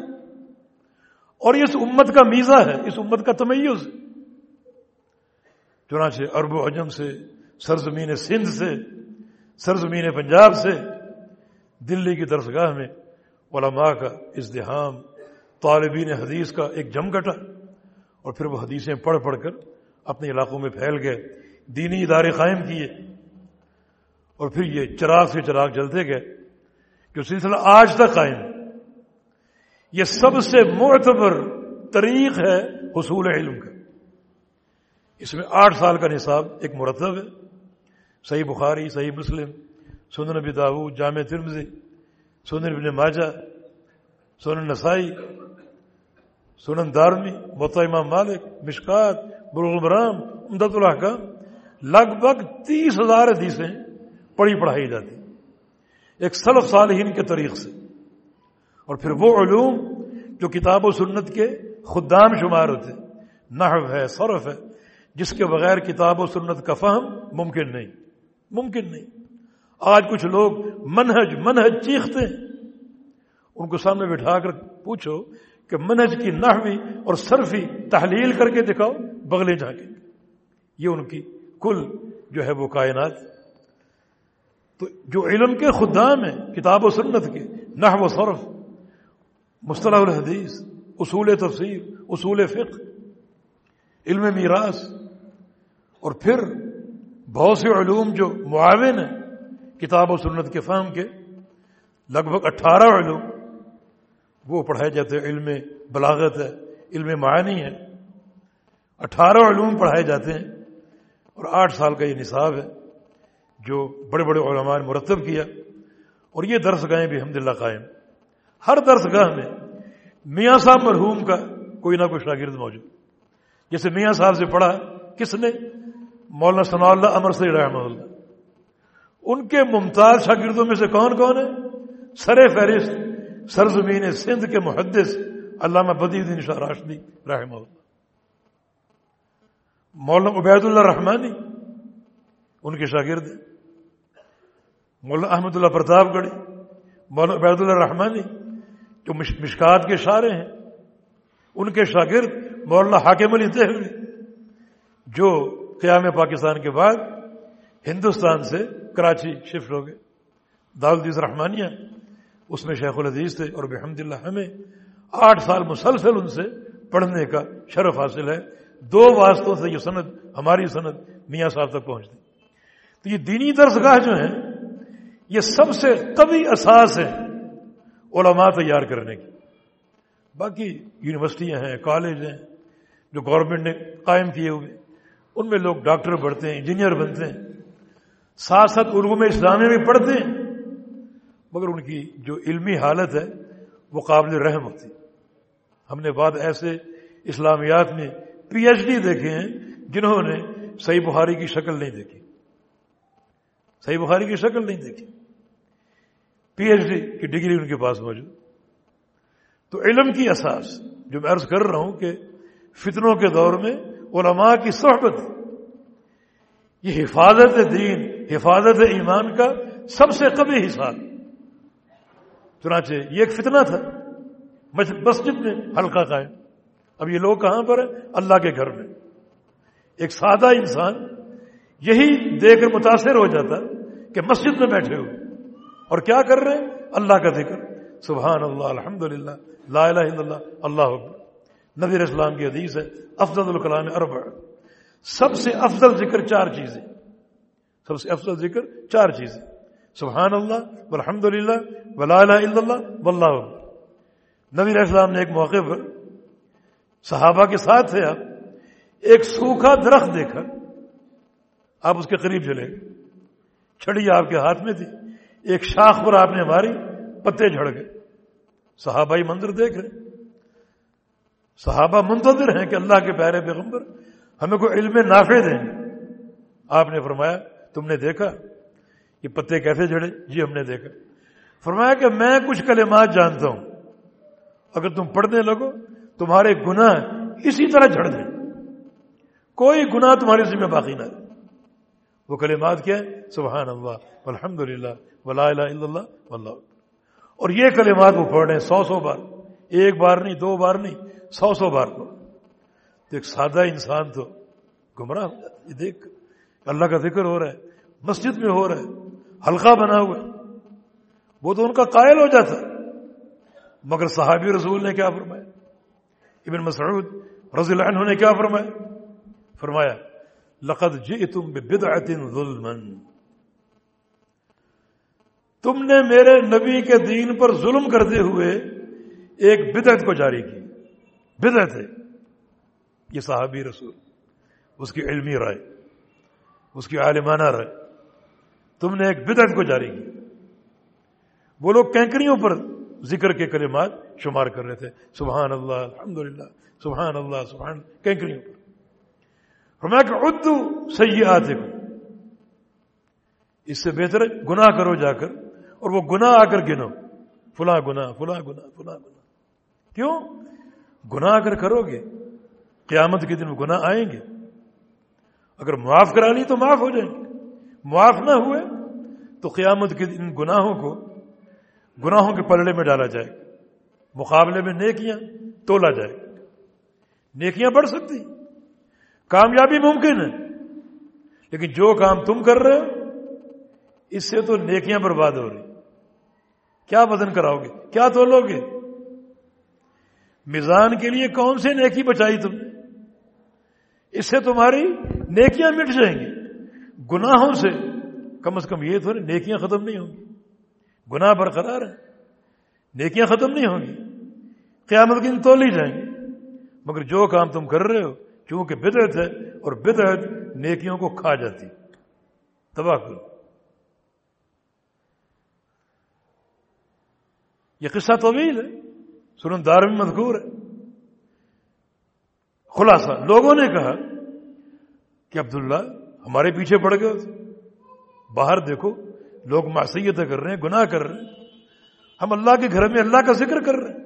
اور اس امت کا میزہ ہے، اس امت کا تمیز۔ چنانچہ ارب و عجم سے، سرزمین سندھ سے، سرزمین پنجاب سے، دلی کی درسگاہ میں علماء کا ازدحام، طالبین حدیث کا ایک جم گٹا اور پھر وہ حدیثیں پڑھ پڑھ کر اپنے علاقوں میں پھیل گئے، دینی ادارے قائم کیے اور پھر یہ چراغ سے چراغ جلتے گئے جو سلسلہ آج تک قائم یہ سب سے معتبر طریق ہے حصول علم کا۔ اس میں آٹھ سال کا نصاب ایک مرتب ہے۔ صحیح بخاری، صحیح مسلم، سنن نبی داو جامع ترمزی سنن ابن ماجہ، سنن نسائی، سنن دارمی امام مالک، مشکات برغمرام امداد الحکام لگ بھگ تیس ہزار حدیثیں پڑھی پڑھائی جاتی۔ ایک سلف صالحین کے طریق سے۔ اور پھر وہ علوم جو کتاب و سنت کے خدام شمار ہوتے۔ نحو ہے، صرف ہے۔ جس کے بغیر کتاب و سنت کا فہم ممکن نہیں۔ ممکن نہیں۔ آج کچھ لوگ منہج منہج چیختے ہیں۔ ان کو سامنے بٹھا کر پوچھو کہ منہج کی نحوی اور صرفی تحلیل کر کے دکھاؤ، بغلے جا کے یہ ان کی کل جو ہے وہ کائنات۔ تو جو علم کے خدام ہیں، کتاب و سنت کے، نحو و صرف، مصطلح الحدیث، اصول تفسیر، اصول فقہ علم میراث۔ اور پھر بہت سے علوم جو معاون ہیں، کتاب و سنت کے فہم کے، لگ بھگ اٹھارہ علوم، وہ پڑھائے جاتے ہیں، علم بلاغت ہے، علم معانی ہے۔ اٹھارہ علوم پڑھائے جاتے ہیں، اور آٹھ سال کا یہ نصاب ہے، جو بڑے بڑے علماء نے مرتب کیا۔ اور یہ درس گاہیں بھی الحمد للہ قائم۔ ہر درس گاہ میں میاں صاحب مرحوم کا کوئی نہ کوئی شاگرد موجود۔ جیسے میاں صاحب سے پڑھا کس نے؟ مولانا ثناء اللہ امر سے رحمہ اللہ۔ ان کے ممتاز شاگردوں میں سے کون کون ہے سر فہرست، سرزمین سندھ کے محدث علامہ بدی الدین شاہ راشدی، رحمہ اللہ۔ مولانا عبید اللہ رحمانی، ان کے شاگرد مولانا احمد اللہ پرتاپ گڑھی مولانا عبید اللہ رحمانی، جو مشکات کے شارے ہیں۔ ان کے شاگرد مولانا حاکم علی تہوی جو قیام پاکستان کے بعد ہندوستان سے کراچی شفٹ ہو گئے۔ داودیز رحمانیہ، اس میں شیخ العزیز تھے اور بحمد اللہ ہمیں آٹھ سال مسلسل ان سے پڑھنے کا شرف حاصل ہے۔ دو واسطوں سے یہ سند، ہماری سند میاں صاحب تک پہنچتی تو یہ دینی درسگاہ جو ہیں، یہ سب سے قوی اساس ہے علماء تیار کرنے کی۔ باقی یونیورسٹیاں ہیں، کالج ہیں جو گورنمنٹ نے قائم کیے ہوئے ان میں لوگ ڈاکٹر بڑھتے ہیں انجینئر بنتے ہیں، ساتھ ساتھ اردو میں اسلامی بھی پڑھتے ہیں، مگر ان کی جو علمی حالت ہے، وہ قابل رحم ہوتی۔ ہم نے بعد ایسے اسلامیات میں پی ایچ ڈی دیکھے ہیں، جنہوں نے صحیح بخاری کی شکل نہیں دیکھی۔ صحیح بخاری کی شکل نہیں دیکھی۔ پی ایچ ڈی کی ڈگری ان کے پاس موجود۔ تو علم کی اساس، جو میں عرض کر رہا ہوں کہ فتنوں کے دور میں علماء کی صحبت، یہ حفاظت دین، حفاظت ایمان کا سب سے قبی حصہ۔ چنانچہ یہ ایک فتنہ تھا، مسجد میں ہلکا قائم۔ اب یہ لوگ کہاں پر ہیں؟ اللہ کے گھر میں۔ ایک سادہ انسان یہی دیکھ کر متاثر ہو جاتا کہ مسجد میں بیٹھے ہو اور کیا کر رہے ہیں؟ اللہ کا ذکر۔ سبحان اللہ الحمد للہ لا الہ الا اللہ اللہ نبی اسلام کی حدیث ہے، افضل الکلام اربع۔ سب سے افضل ذکر چار چیزیں۔ سب سے افضل ذکر چار چیزیں۔ سبحان اللہ الحمد للہ ولا الہ الا اللہ، واللہ۔ نبی اسلام نے ایک موقع پر صحابہ کے ساتھ تھے آپ، ایک سوکھا درخت دیکھا۔ آپ اس کے قریب چلے چھڑی آپ کے ہاتھ میں تھی۔ ایک شاخ پر آپ نے ماری، پتے جھڑ گئے۔ صحابہ منظر دیکھ رہے۔ صحابہ منتظر ہیں کہ اللہ کے پیارے پیغمبر ہمیں کوئی علم نافع دیں۔ آپ نے فرمایا، تم نے دیکھا؟ یہ پتے کیسے جھڑے جی ہم نے دیکھا۔ فرمایا کہ میں کچھ کلمات جانتا ہوں۔ اگر تم پڑھنے لگو، تمہارے گناہ اسی طرح جھڑ دیں کوئی گناہ تمہاری ذمہ باقی نہ وہ کلمات کیا ہے سبحان اللہ الحمد للہ ولا الہ الا اللہ، واللہ۔ اور یہ کلمات وہ پڑھ رہے ہیں سو سو بار۔ ایک بار نہیں، دو بار نہیں۔ سو سو بار پڑھ تو ایک سادہ انسان تو گمراہ ہو جاتا یہ دیکھ، اللہ کا ذکر ہو رہا ہے، مسجد میں ہو رہا ہے ہلکا بنا ہوا ہے۔ وہ تو ان کا قائل ہو جاتا مگر صحابی رسول نے کیا فرمایا؟ ابن مسعود رضی اللہ عنہ نے کیا فرمایا؟ فرمایا، لقد جئتم ببدعت ظلما۔ تم نے میرے نبی کے دین پر ظلم کرتے ہوئے ایک بدعت کو جاری کی۔ بدعت ہے یہ صحابی رسول، اس کی علمی رائے، اس کی عالمانہ رائے۔ تم نے ایک بدعت کو جاری کی وہ لوگ کینکریوں پر ذکر کے کلمات شمار کر رہے تھے۔ سبحان اللہ، الحمدللہ، سبحان اللہ، سبحان کینکریوں پر۔ فرمایا کہ اردو سیاحت اس سے بہتر گناہ کرو جا کر، اور وہ گناہ آ کر گنو۔ فلاں گنا فلاں گنا فلاں گنا کیوں؟ گناہ اگر کرو گے، قیامت کے دن گناہ آئیں گے۔ اگر معاف کرا لی تو معاف ہو جائیں گے۔ معاف نہ ہوئے تو قیامت کے دن گناہوں کو، گناہوں کے پلڑے میں ڈالا جائے۔ مقابلے میں نیکیاں تولا جائے۔ نیکیاں بڑھ سکتی۔ کامیابی ممکن ہے، لیکن جو کام تم کر رہے ہو، اس سے تو نیکیاں برباد ہو رہی۔ کیا وزن کراؤ گے؟ کیا تولو گے؟ میزان کے لیے کون سے نیکی بچائی تم نے؟ اس سے تمہاری نیکیاں مٹ جائیں گی۔ گناہوں سے کم از کم یہ تھوڑی نیکیاں ختم نہیں ہوں گی۔ گناہ برقرار ہے نیکیاں ختم نہیں ہوں گی۔ قیامت کے دن تو لی جائیں گے مگر جو کام تم کر رہے ہو کیونکہ بدعت ہے اور بدعت نیکیوں کو کھا جاتی۔ تباہ کرو۔ یہ قصہ طویل ہے۔ سنن دار میں مذکور ہے۔ خلاصہ، لوگوں نے کہا کہ عبداللہ، ہمارے پیچھے پڑ گئے باہر دیکھو، لوگ معصیتیں کر رہے ہیں، گناہ کر رہے ہیں۔ ہم اللہ کے گھر میں اللہ کا ذکر کر رہے ہیں۔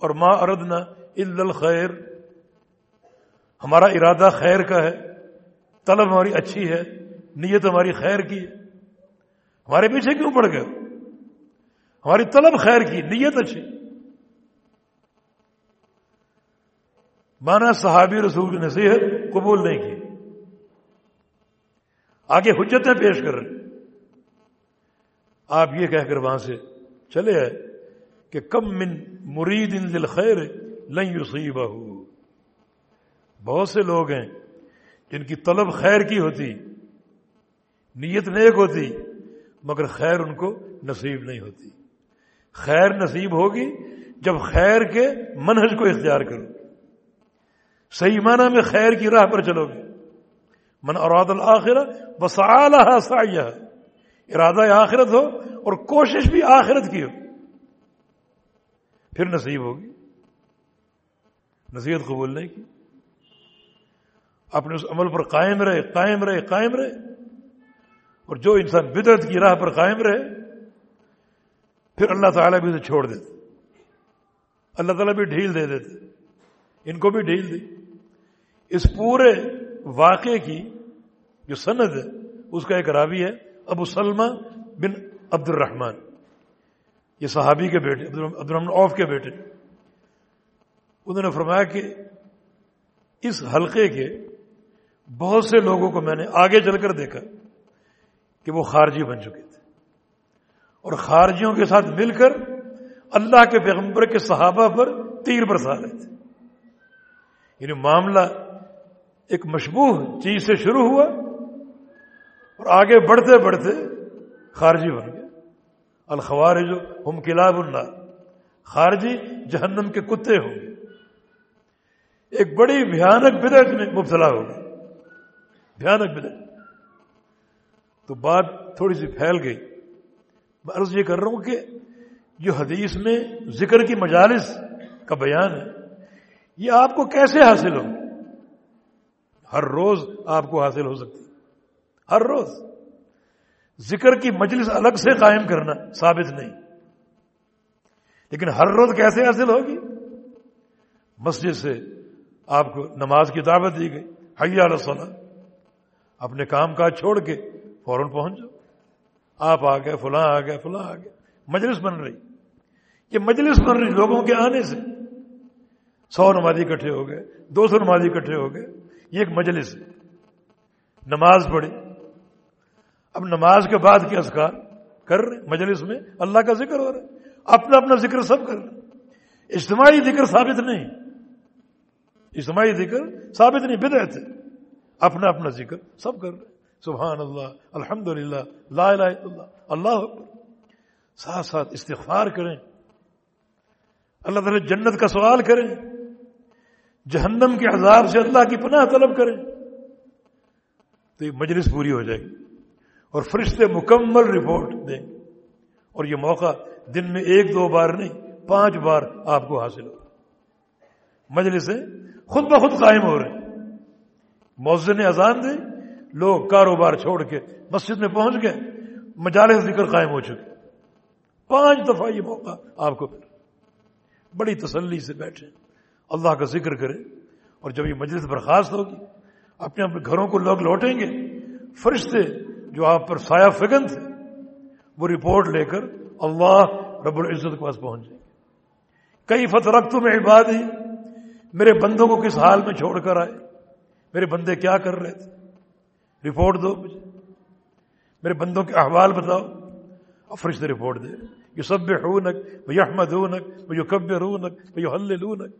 اور ما اردنا الخیر۔ ہمارا ارادہ خیر کا ہے۔ طلب ہماری اچھی ہے۔ نیت ہماری خیر کی ہے۔ ہمارے پیچھے کیوں پڑ گئے؟ ہماری طلب خیر کی، نیت اچھی۔ مانا صحابی رسول کی نصیحت قبول نہیں کی۔ آگے حجتیں پیش کر رہے آپ یہ کہہ کر وہاں سے چلے آئے کہ کم من مرید ان دل خیر لن یصیبہ۔ بہت سے لوگ ہیں جن کی طلب خیر کی ہوتی، نیت نیک ہوتی، مگر خیر ان کو نصیب نہیں ہوتی۔ خیر نصیب ہوگی جب خیر کے منہج کو اختیار کرو۔ صحیح معنی میں خیر کی راہ پر چلو گے۔ من اراد الآخرہ بس آلہ ارادہ آخرت ہو اور کوشش بھی آخرت کی ہو۔ پھر نصیب ہوگی۔ نصیحت قبول نہیں کی۔ اپنے اس عمل پر قائم رہے قائم رہے قائم رہے۔ اور جو انسان بدرت کی راہ پر قائم رہے، پھر اللہ تعالیٰ بھی اسے چھوڑ دیتے۔ اللہ تعالیٰ بھی ڈھیل دے دیتے۔ ان کو بھی ڈھیل دی اس پورے واقعے کی جو سند ہے، اس کا ایک راوی ہے، ابو سلمہ بن عبد الرحمان یہ صحابی کے بیٹے عبد الرحمان اوف کے بیٹے۔ انہوں نے فرمایا کہ اس حلقے کے بہت سے لوگوں کو میں نے آگے چل کر دیکھا کہ وہ خارجی بن چکے تھے۔ اور خارجیوں کے ساتھ مل کر اللہ کے پیغمبر کے صحابہ پر تیر برسا رہے تھے۔ یعنی معاملہ ایک مشبوہ چیز سے شروع ہوا اور آگے بڑھتے بڑھتے خارجی بن گئے الخوار جو ہم کلاب اللہ خارجی جہنم کے کتے ہوں گے۔ ایک بڑی بھیانک بدعت میں مبتلا ہو گئی بھیانک بدعت۔ تو بات تھوڑی سی پھیل گئی۔ میں عرض یہ کر رہا ہوں کہ جو حدیث میں ذکر کی مجالس کا بیان ہے۔ یہ آپ کو کیسے حاصل ہو ہر روز آپ کو حاصل ہو سکتی ہر روز۔ ذکر کی مجلس الگ سے قائم کرنا ثابت نہیں۔ لیکن ہر روز کیسے حاصل ہوگی؟ مسجد سے آپ کو نماز کی دعوت دی گئی حیا رسول اپنے کام کاج چھوڑ کے فوراً پہنچ جاؤ۔ آپ آ گئے، فلاں آ گئے، فلاں آ گئے۔ مجلس بن رہی۔ یہ مجلس بن رہی لوگوں کے آنے سے۔ سو نمازی اکٹھے ہو گئے، دو سو نمازی اکٹھے ہو گئے۔ یہ ایک مجلس ہے۔ نماز پڑھی اب نماز کے بعد کیا اذکار کر رہے مجلس میں اللہ کا ذکر ہو رہا ہے۔ اپنا اپنا ذکر سب کر رہے اجتماعی ذکر ثابت نہیں۔ اجتماعی ذکر ثابت نہیں، بدعت ہے۔ اپنا اپنا ذکر سب کر رہے سبحان اللہ الحمد للہ لا الہ الا اللہ اللہ ساتھ ساتھ استغفار کریں۔ اللہ تعالی جنت کا سوال کریں۔ جہنم کے عذاب سے اللہ کی پناہ طلب کریں تو یہ مجلس پوری ہو جائے گی اور فرشتے مکمل رپورٹ دیں اور یہ موقع دن میں ایک دو بار نہیں، پانچ بار آپ کو حاصل ہو۔ مجلس خود بخود قائم ہو رہے ہیں۔ موزن اذان دی لوگ کاروبار چھوڑ کے مسجد میں پہنچ گئے، مجالس ذکر قائم ہو چکے۔ پانچ دفعہ یہ موقع آپ کو بڑی تسلی سے بیٹھے اللہ کا ذکر کرے اور جب یہ مجلس برخاست ہوگی، اپنے اپنے گھروں کو لوگ لوٹیں گے، فرشتے جو آپ پر سایہ فگن تھے، وہ رپورٹ لے کر اللہ رب العزت کے پاس پہنچ جائیں گے۔ کئی فترق تم عباد ہی میرے بندوں کو کس حال میں چھوڑ کر آئے؟ میرے بندے کیا کر رہے تھے؟ رپورٹ دو مجھے۔ میرے بندوں کے احوال بتاؤ۔ اور فرشتے رپورٹ دے یہ سب رونق وہ احمد رونق وہ یو کب رونق وہ یو حل لونک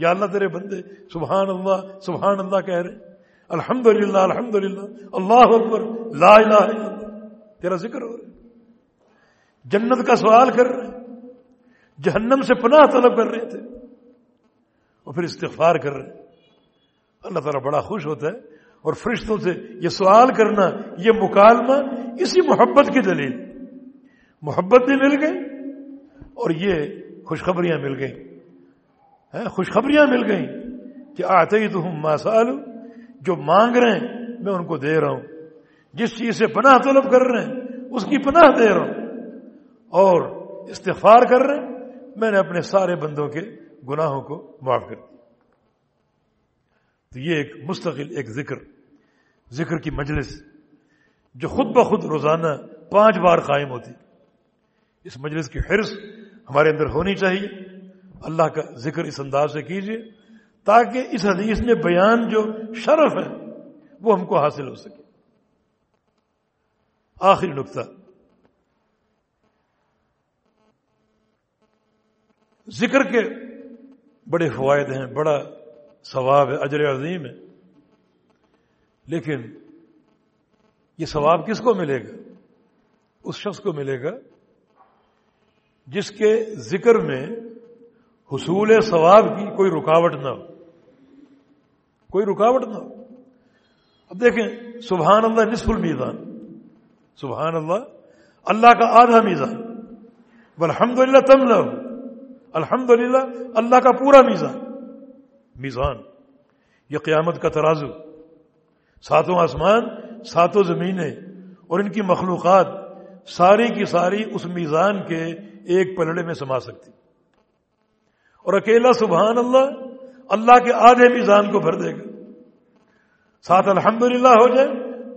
یا اللہ تیرے بندے سبحان اللہ سبحان اللہ کہہ رہے الحمد للہ الحمد للہ اللہ اکبر، لا الہ الا اللہ۔ تیرا ذکر ہو رہا ہے۔ جنت کا سوال کر رہے جہنم سے پناہ طلب کر رہے تھے۔ اور پھر استغفار کر رہے اللہ تعالیٰ بڑا خوش ہوتا ہے۔ اور فرشتوں سے یہ سوال کرنا، یہ مکالمہ اسی محبت کی دلیل۔ محبت بھی مل گئی اور یہ خوشخبریاں مل گئیں۔ خوشخبریاں مل گئیں کہ آتے ہی تو ہوں ماسال جو مانگ رہے ہیں، میں ان کو دے رہا ہوں۔ جس چیز سے پناہ طلب کر رہے ہیں، اس کی پناہ دے رہا ہوں۔ اور استغفار کر رہے ہیں، میں نے اپنے سارے بندوں کے گناہوں کو معاف کر دیا۔ تو یہ ایک مستقل ایک ذکر ذکر کی مجلس، جو خود بخود روزانہ پانچ بار قائم ہوتی۔ اس مجلس کی حرص ہمارے اندر ہونی چاہیے۔ اللہ کا ذکر اس انداز سے کیجیے تاکہ اس حدیث میں بیان جو شرف ہے وہ ہم کو حاصل ہو سکے۔ آخری نقطہ۔ ذکر کے بڑے فوائد ہیں، بڑا ثواب ہے، اجر عظیم ہے۔ لیکن یہ ثواب کس کو ملے گا؟ اس شخص کو ملے گا جس کے ذکر میں حصول ثواب کی کوئی رکاوٹ نہ ہو۔ کوئی رکاوٹ نہ ہو۔ اب دیکھیں، سبحان اللہ نصف المیزان۔ سبحان اللہ اللہ کا آدھا میزان۔ الحمد للہ تم لو الحمد للہ اللہ کا پورا میزان۔ میزان، یہ قیامت کا ترازو۔ ساتوں آسمان، ساتوں زمینیں۔ اور ان کی مخلوقات ساری کی ساری اس میزان کے ایک پلڑے میں سما سکتی۔ اور اکیلا سبحان اللہ اللہ کے آدھے میزان کو بھر دے گا۔ ساتھ الحمد ہو جائے،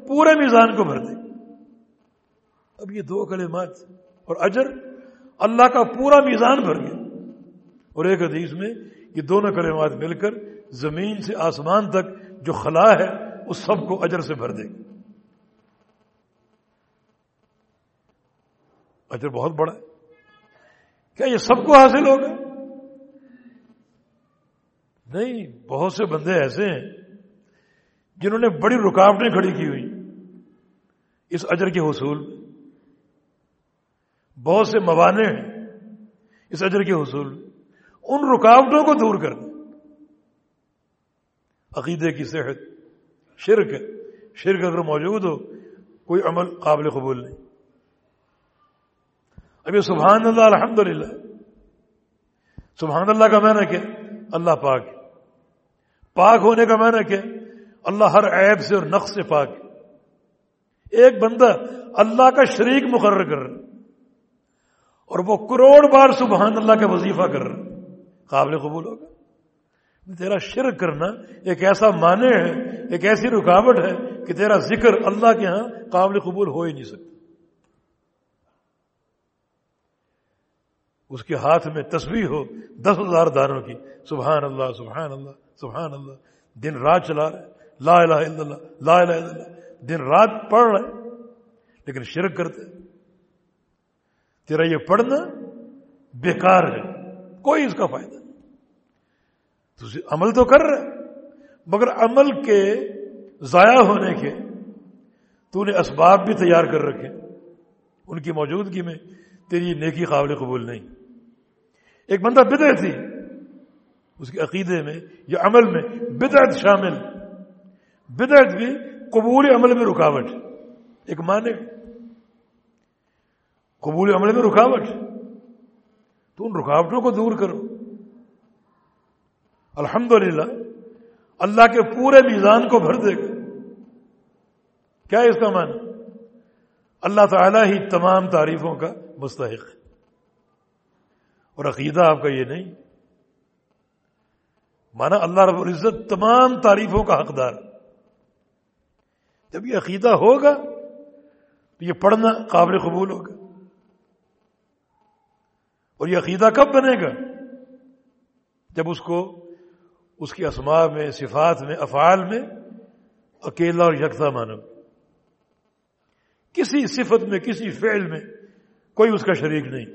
پورے میزان کو بھر دے۔ گا اب یہ دو کلمات اور اجر، اللہ کا پورا میزان بھر گیا۔ اور ایک حدیث میں یہ دونوں کلمات مل کر زمین سے آسمان تک جو خلا ہے، اس سب کو اجر سے بھر دے گی اجر بہت بڑا ہے۔ کیا یہ سب کو حاصل ہوگا؟ نہیں، بہت سے بندے ایسے ہیں جنہوں نے بڑی رکاوٹیں کھڑی کی ہوئی اس اجر کے حصول بہت سے موانع ہیں اس اجر کے حصول ان رکاوٹوں کو دور کر۔ عقیدے کی صحت، شرک شرک اگر موجود ہو، کوئی عمل قابل قبول نہیں۔ ابھی سبحان اللہ الحمد للہ سبحان اللہ کا معنی کیا؟ اللہ پاک پاک ہونے کا معنی کیا اللہ ہر عیب سے اور نقص سے پاک ایک بندہ اللہ کا شریک مقرر کر رہا اور وہ کروڑ بار سبحان اللہ کا وظیفہ کر رہا قابل قبول ہوگا۔ تیرا شرک کرنا ایک ایسا معنی ہے، ایک ایسی رکاوٹ ہے کہ تیرا ذکر اللہ کے ہاں قابل قبول ہو ہی نہیں سکتا۔ اس کے ہاتھ میں تصویر ہو، دس ہزار دانوں کی، سبحان اللہ سبحان اللہ۔ سبحان اللہ دن رات چلا رہے لا الہ الا اللہ، لا الہ الا اللہ، دن رات پڑھ رہے لیکن شرک کرتے تیرا یہ پڑھنا بیکار ہے، کوئی اس کا فائدہ نہیں۔ تو عمل تو کر رہے مگر عمل کے ضائع ہونے کے تو نے اسباب بھی تیار کر رکھے ان کی موجودگی میں تیری نیکی قابل قبول نہیں۔ ایک بندہ بدعت تھی اس کے عقیدے میں یا عمل میں بدعت شامل۔ بدعت بھی قبول عمل میں رکاوٹ۔ ایک معنی۔ قبول عمل میں رکاوٹ۔ تو ان رکاوٹوں کو دور کرو۔ الحمدللہ، اللہ کے پورے میزان کو بھر دے۔ گا کیا اس کا معنی؟ اللہ تعالی ہی تمام تعریفوں کا مستحق۔ ہے اور عقیدہ آپ کا یہ نہیں۔ مانا اللہ رب العزت تمام تعریفوں کا حقدار۔ جب یہ عقیدہ ہوگا، تو یہ پڑھنا قابل قبول ہوگا۔ اور یہ عقیدہ کب بنے گا؟ جب اس کو، اس کی اسماء میں، صفات میں، افعال میں اکیلا اور یکتا مانو۔ کسی صفت میں، کسی فعل میں کوئی اس کا شریک نہیں۔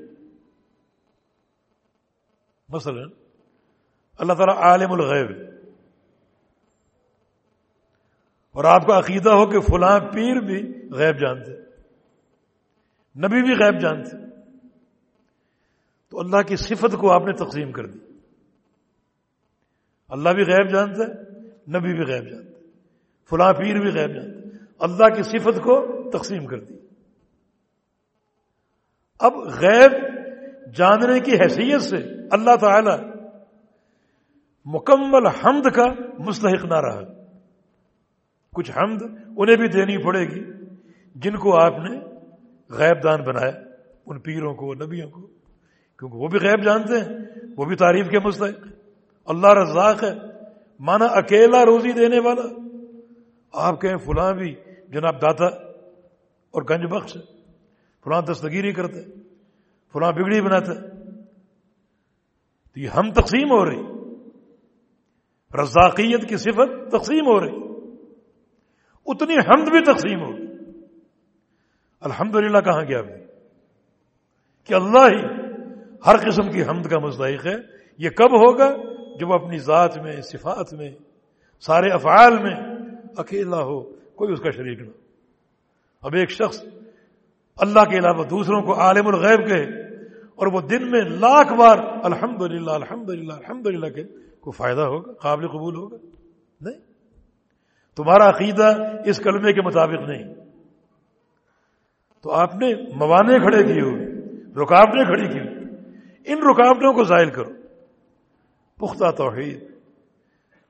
مثلا اللہ تعالیٰ عالم الغیب اور آپ کا عقیدہ ہو کہ فلاں پیر بھی غیب جانتے نبی بھی غیب جانتے تو اللہ کی صفت کو آپ نے تقسیم کر دی۔ اللہ بھی غیب جانتا ہے، نبی بھی غیب جانتا ہے۔ فلاں پیر بھی غیب جانتا ہے۔ اللہ کی صفت کو تقسیم کر دی۔ اب غیب جاننے کی حیثیت سے اللہ تعالی مکمل حمد کا مستحق نہ رہا کچھ حمد انہیں بھی دینی پڑے گی جن کو آپ نے غیب دان بنایا، ان پیروں کو، نبیوں کو۔ کیونکہ وہ بھی غیب جانتے ہیں، وہ بھی تعریف کے مستحق۔ اللہ رزاق ہے، مانا اکیلا روزی دینے والا۔ آپ کہیں فلاں بھی جناب داتا اور گنج بخش فلاں دستگیری کرتے فلاں بگڑی بناتا تو یہ ہم تقسیم ہو رہی۔ رزاقیت کی صفت تقسیم ہو رہی اتنی حمد بھی تقسیم ہو الحمد للہ کہاں گیا بھی کہ اللہ ہی ہر قسم کی حمد کا مستحق ہے۔ یہ کب ہوگا؟ جب اپنی ذات میں، صفات میں، سارے افعال میں اکیلا ہو، کوئی اس کا شریک نہ اب ایک شخص اللہ کے علاوہ دوسروں کو عالم الغیب کہے اور وہ دن میں لاکھ بار الحمد للہ الحمد للہ الحمد للہ کے کو فائدہ ہوگا؟ قابل قبول ہوگا؟ نہیں. تمہارا عقیدہ اس کلمے کے مطابق نہیں. تو آپ نے موانے کھڑے کیے ہوئے، رکاوٹیں کھڑی کی ان رکاوٹوں کو ظاہر کرو. پختہ توحید.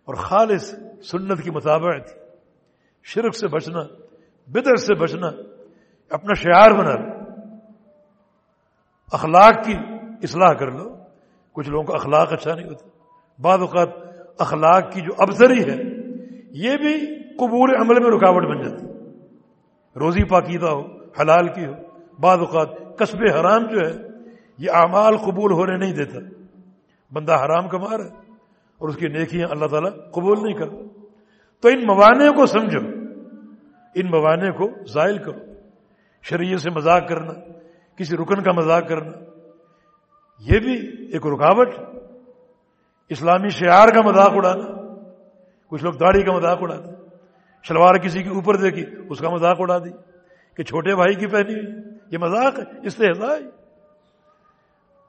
اور خالص سنت کی مطابقت شرک سے بچنا بدر سے بچنا، اپنا شعار بنا لو. اخلاق کی اصلاح کر لو. کچھ لوگوں کا اخلاق اچھا نہیں ہوتا. بعض اوقات اخلاق کی جو ابزری ہے، یہ بھی قبول عمل میں رکاوٹ بن جاتی روزی پاکیدہ ہو، حلال کی ہو، بعض اوقات قصب حرام جو ہے، یہ اعمال قبول ہونے نہیں دیتا۔ بندہ حرام کما رہا ہے اور اس کی نیکیاں اللہ تعالیٰ قبول نہیں کرتا تو ان موانع کو سمجھو، ان موانع کو زائل کرو۔ شریعت سے مذاق کرنا، کسی رکن کا مذاق کرنا، یہ بھی ایک رکاوٹ اسلامی شعار کا مذاق اڑانا کچھ لوگ داڑھی کا مذاق اڑاتے شلوار کسی کے اوپر دیکھی، اس کا مذاق اڑا دی کہ چھوٹے بھائی کی پہنی ہوئی۔ یہ مذاق ہے، اس سے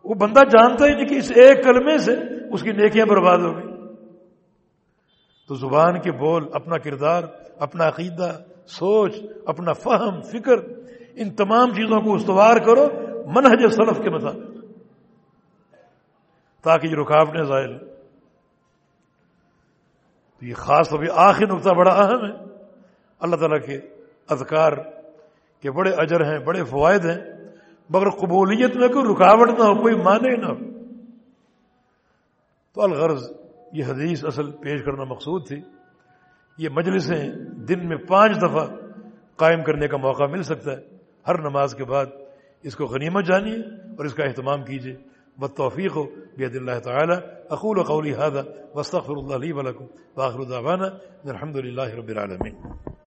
وہ بندہ جانتا ہی نہیں کہ اس ایک کلمے سے اس کی نیکیاں برباد ہو گئی۔ تو زبان کے بول، اپنا کردار، اپنا عقیدہ، سوچ، اپنا فہم، فکر، ان تمام چیزوں کو استوار کرو منہج سلف کے مطابق، تاکہ یہ رکاوٹیں ظاہر تو یہ خاص ابھی آخری نقطہ بڑا اہم ہے۔ اللہ تعالیٰ کے اذکار کے بڑے اجر ہیں، بڑے فوائد ہیں، مگر قبولیت میں کوئی رکاوٹ نہ ہو، کوئی مانے نہ ہو۔ تو الغرض یہ حدیث اصل پیش کرنا مقصود تھی۔ یہ مجلسیں دن میں پانچ دفعہ قائم کرنے کا موقع مل سکتا ہے۔ ہر نماز کے بعد اس کو غنیمت جانیے اور اس کا اہتمام کیجیے۔ والتوفيق بيد الله تعالى. أقول قولي هذا وأستغفر الله لي ولكم وآخر دعوانا الحمد لله رب العالمين.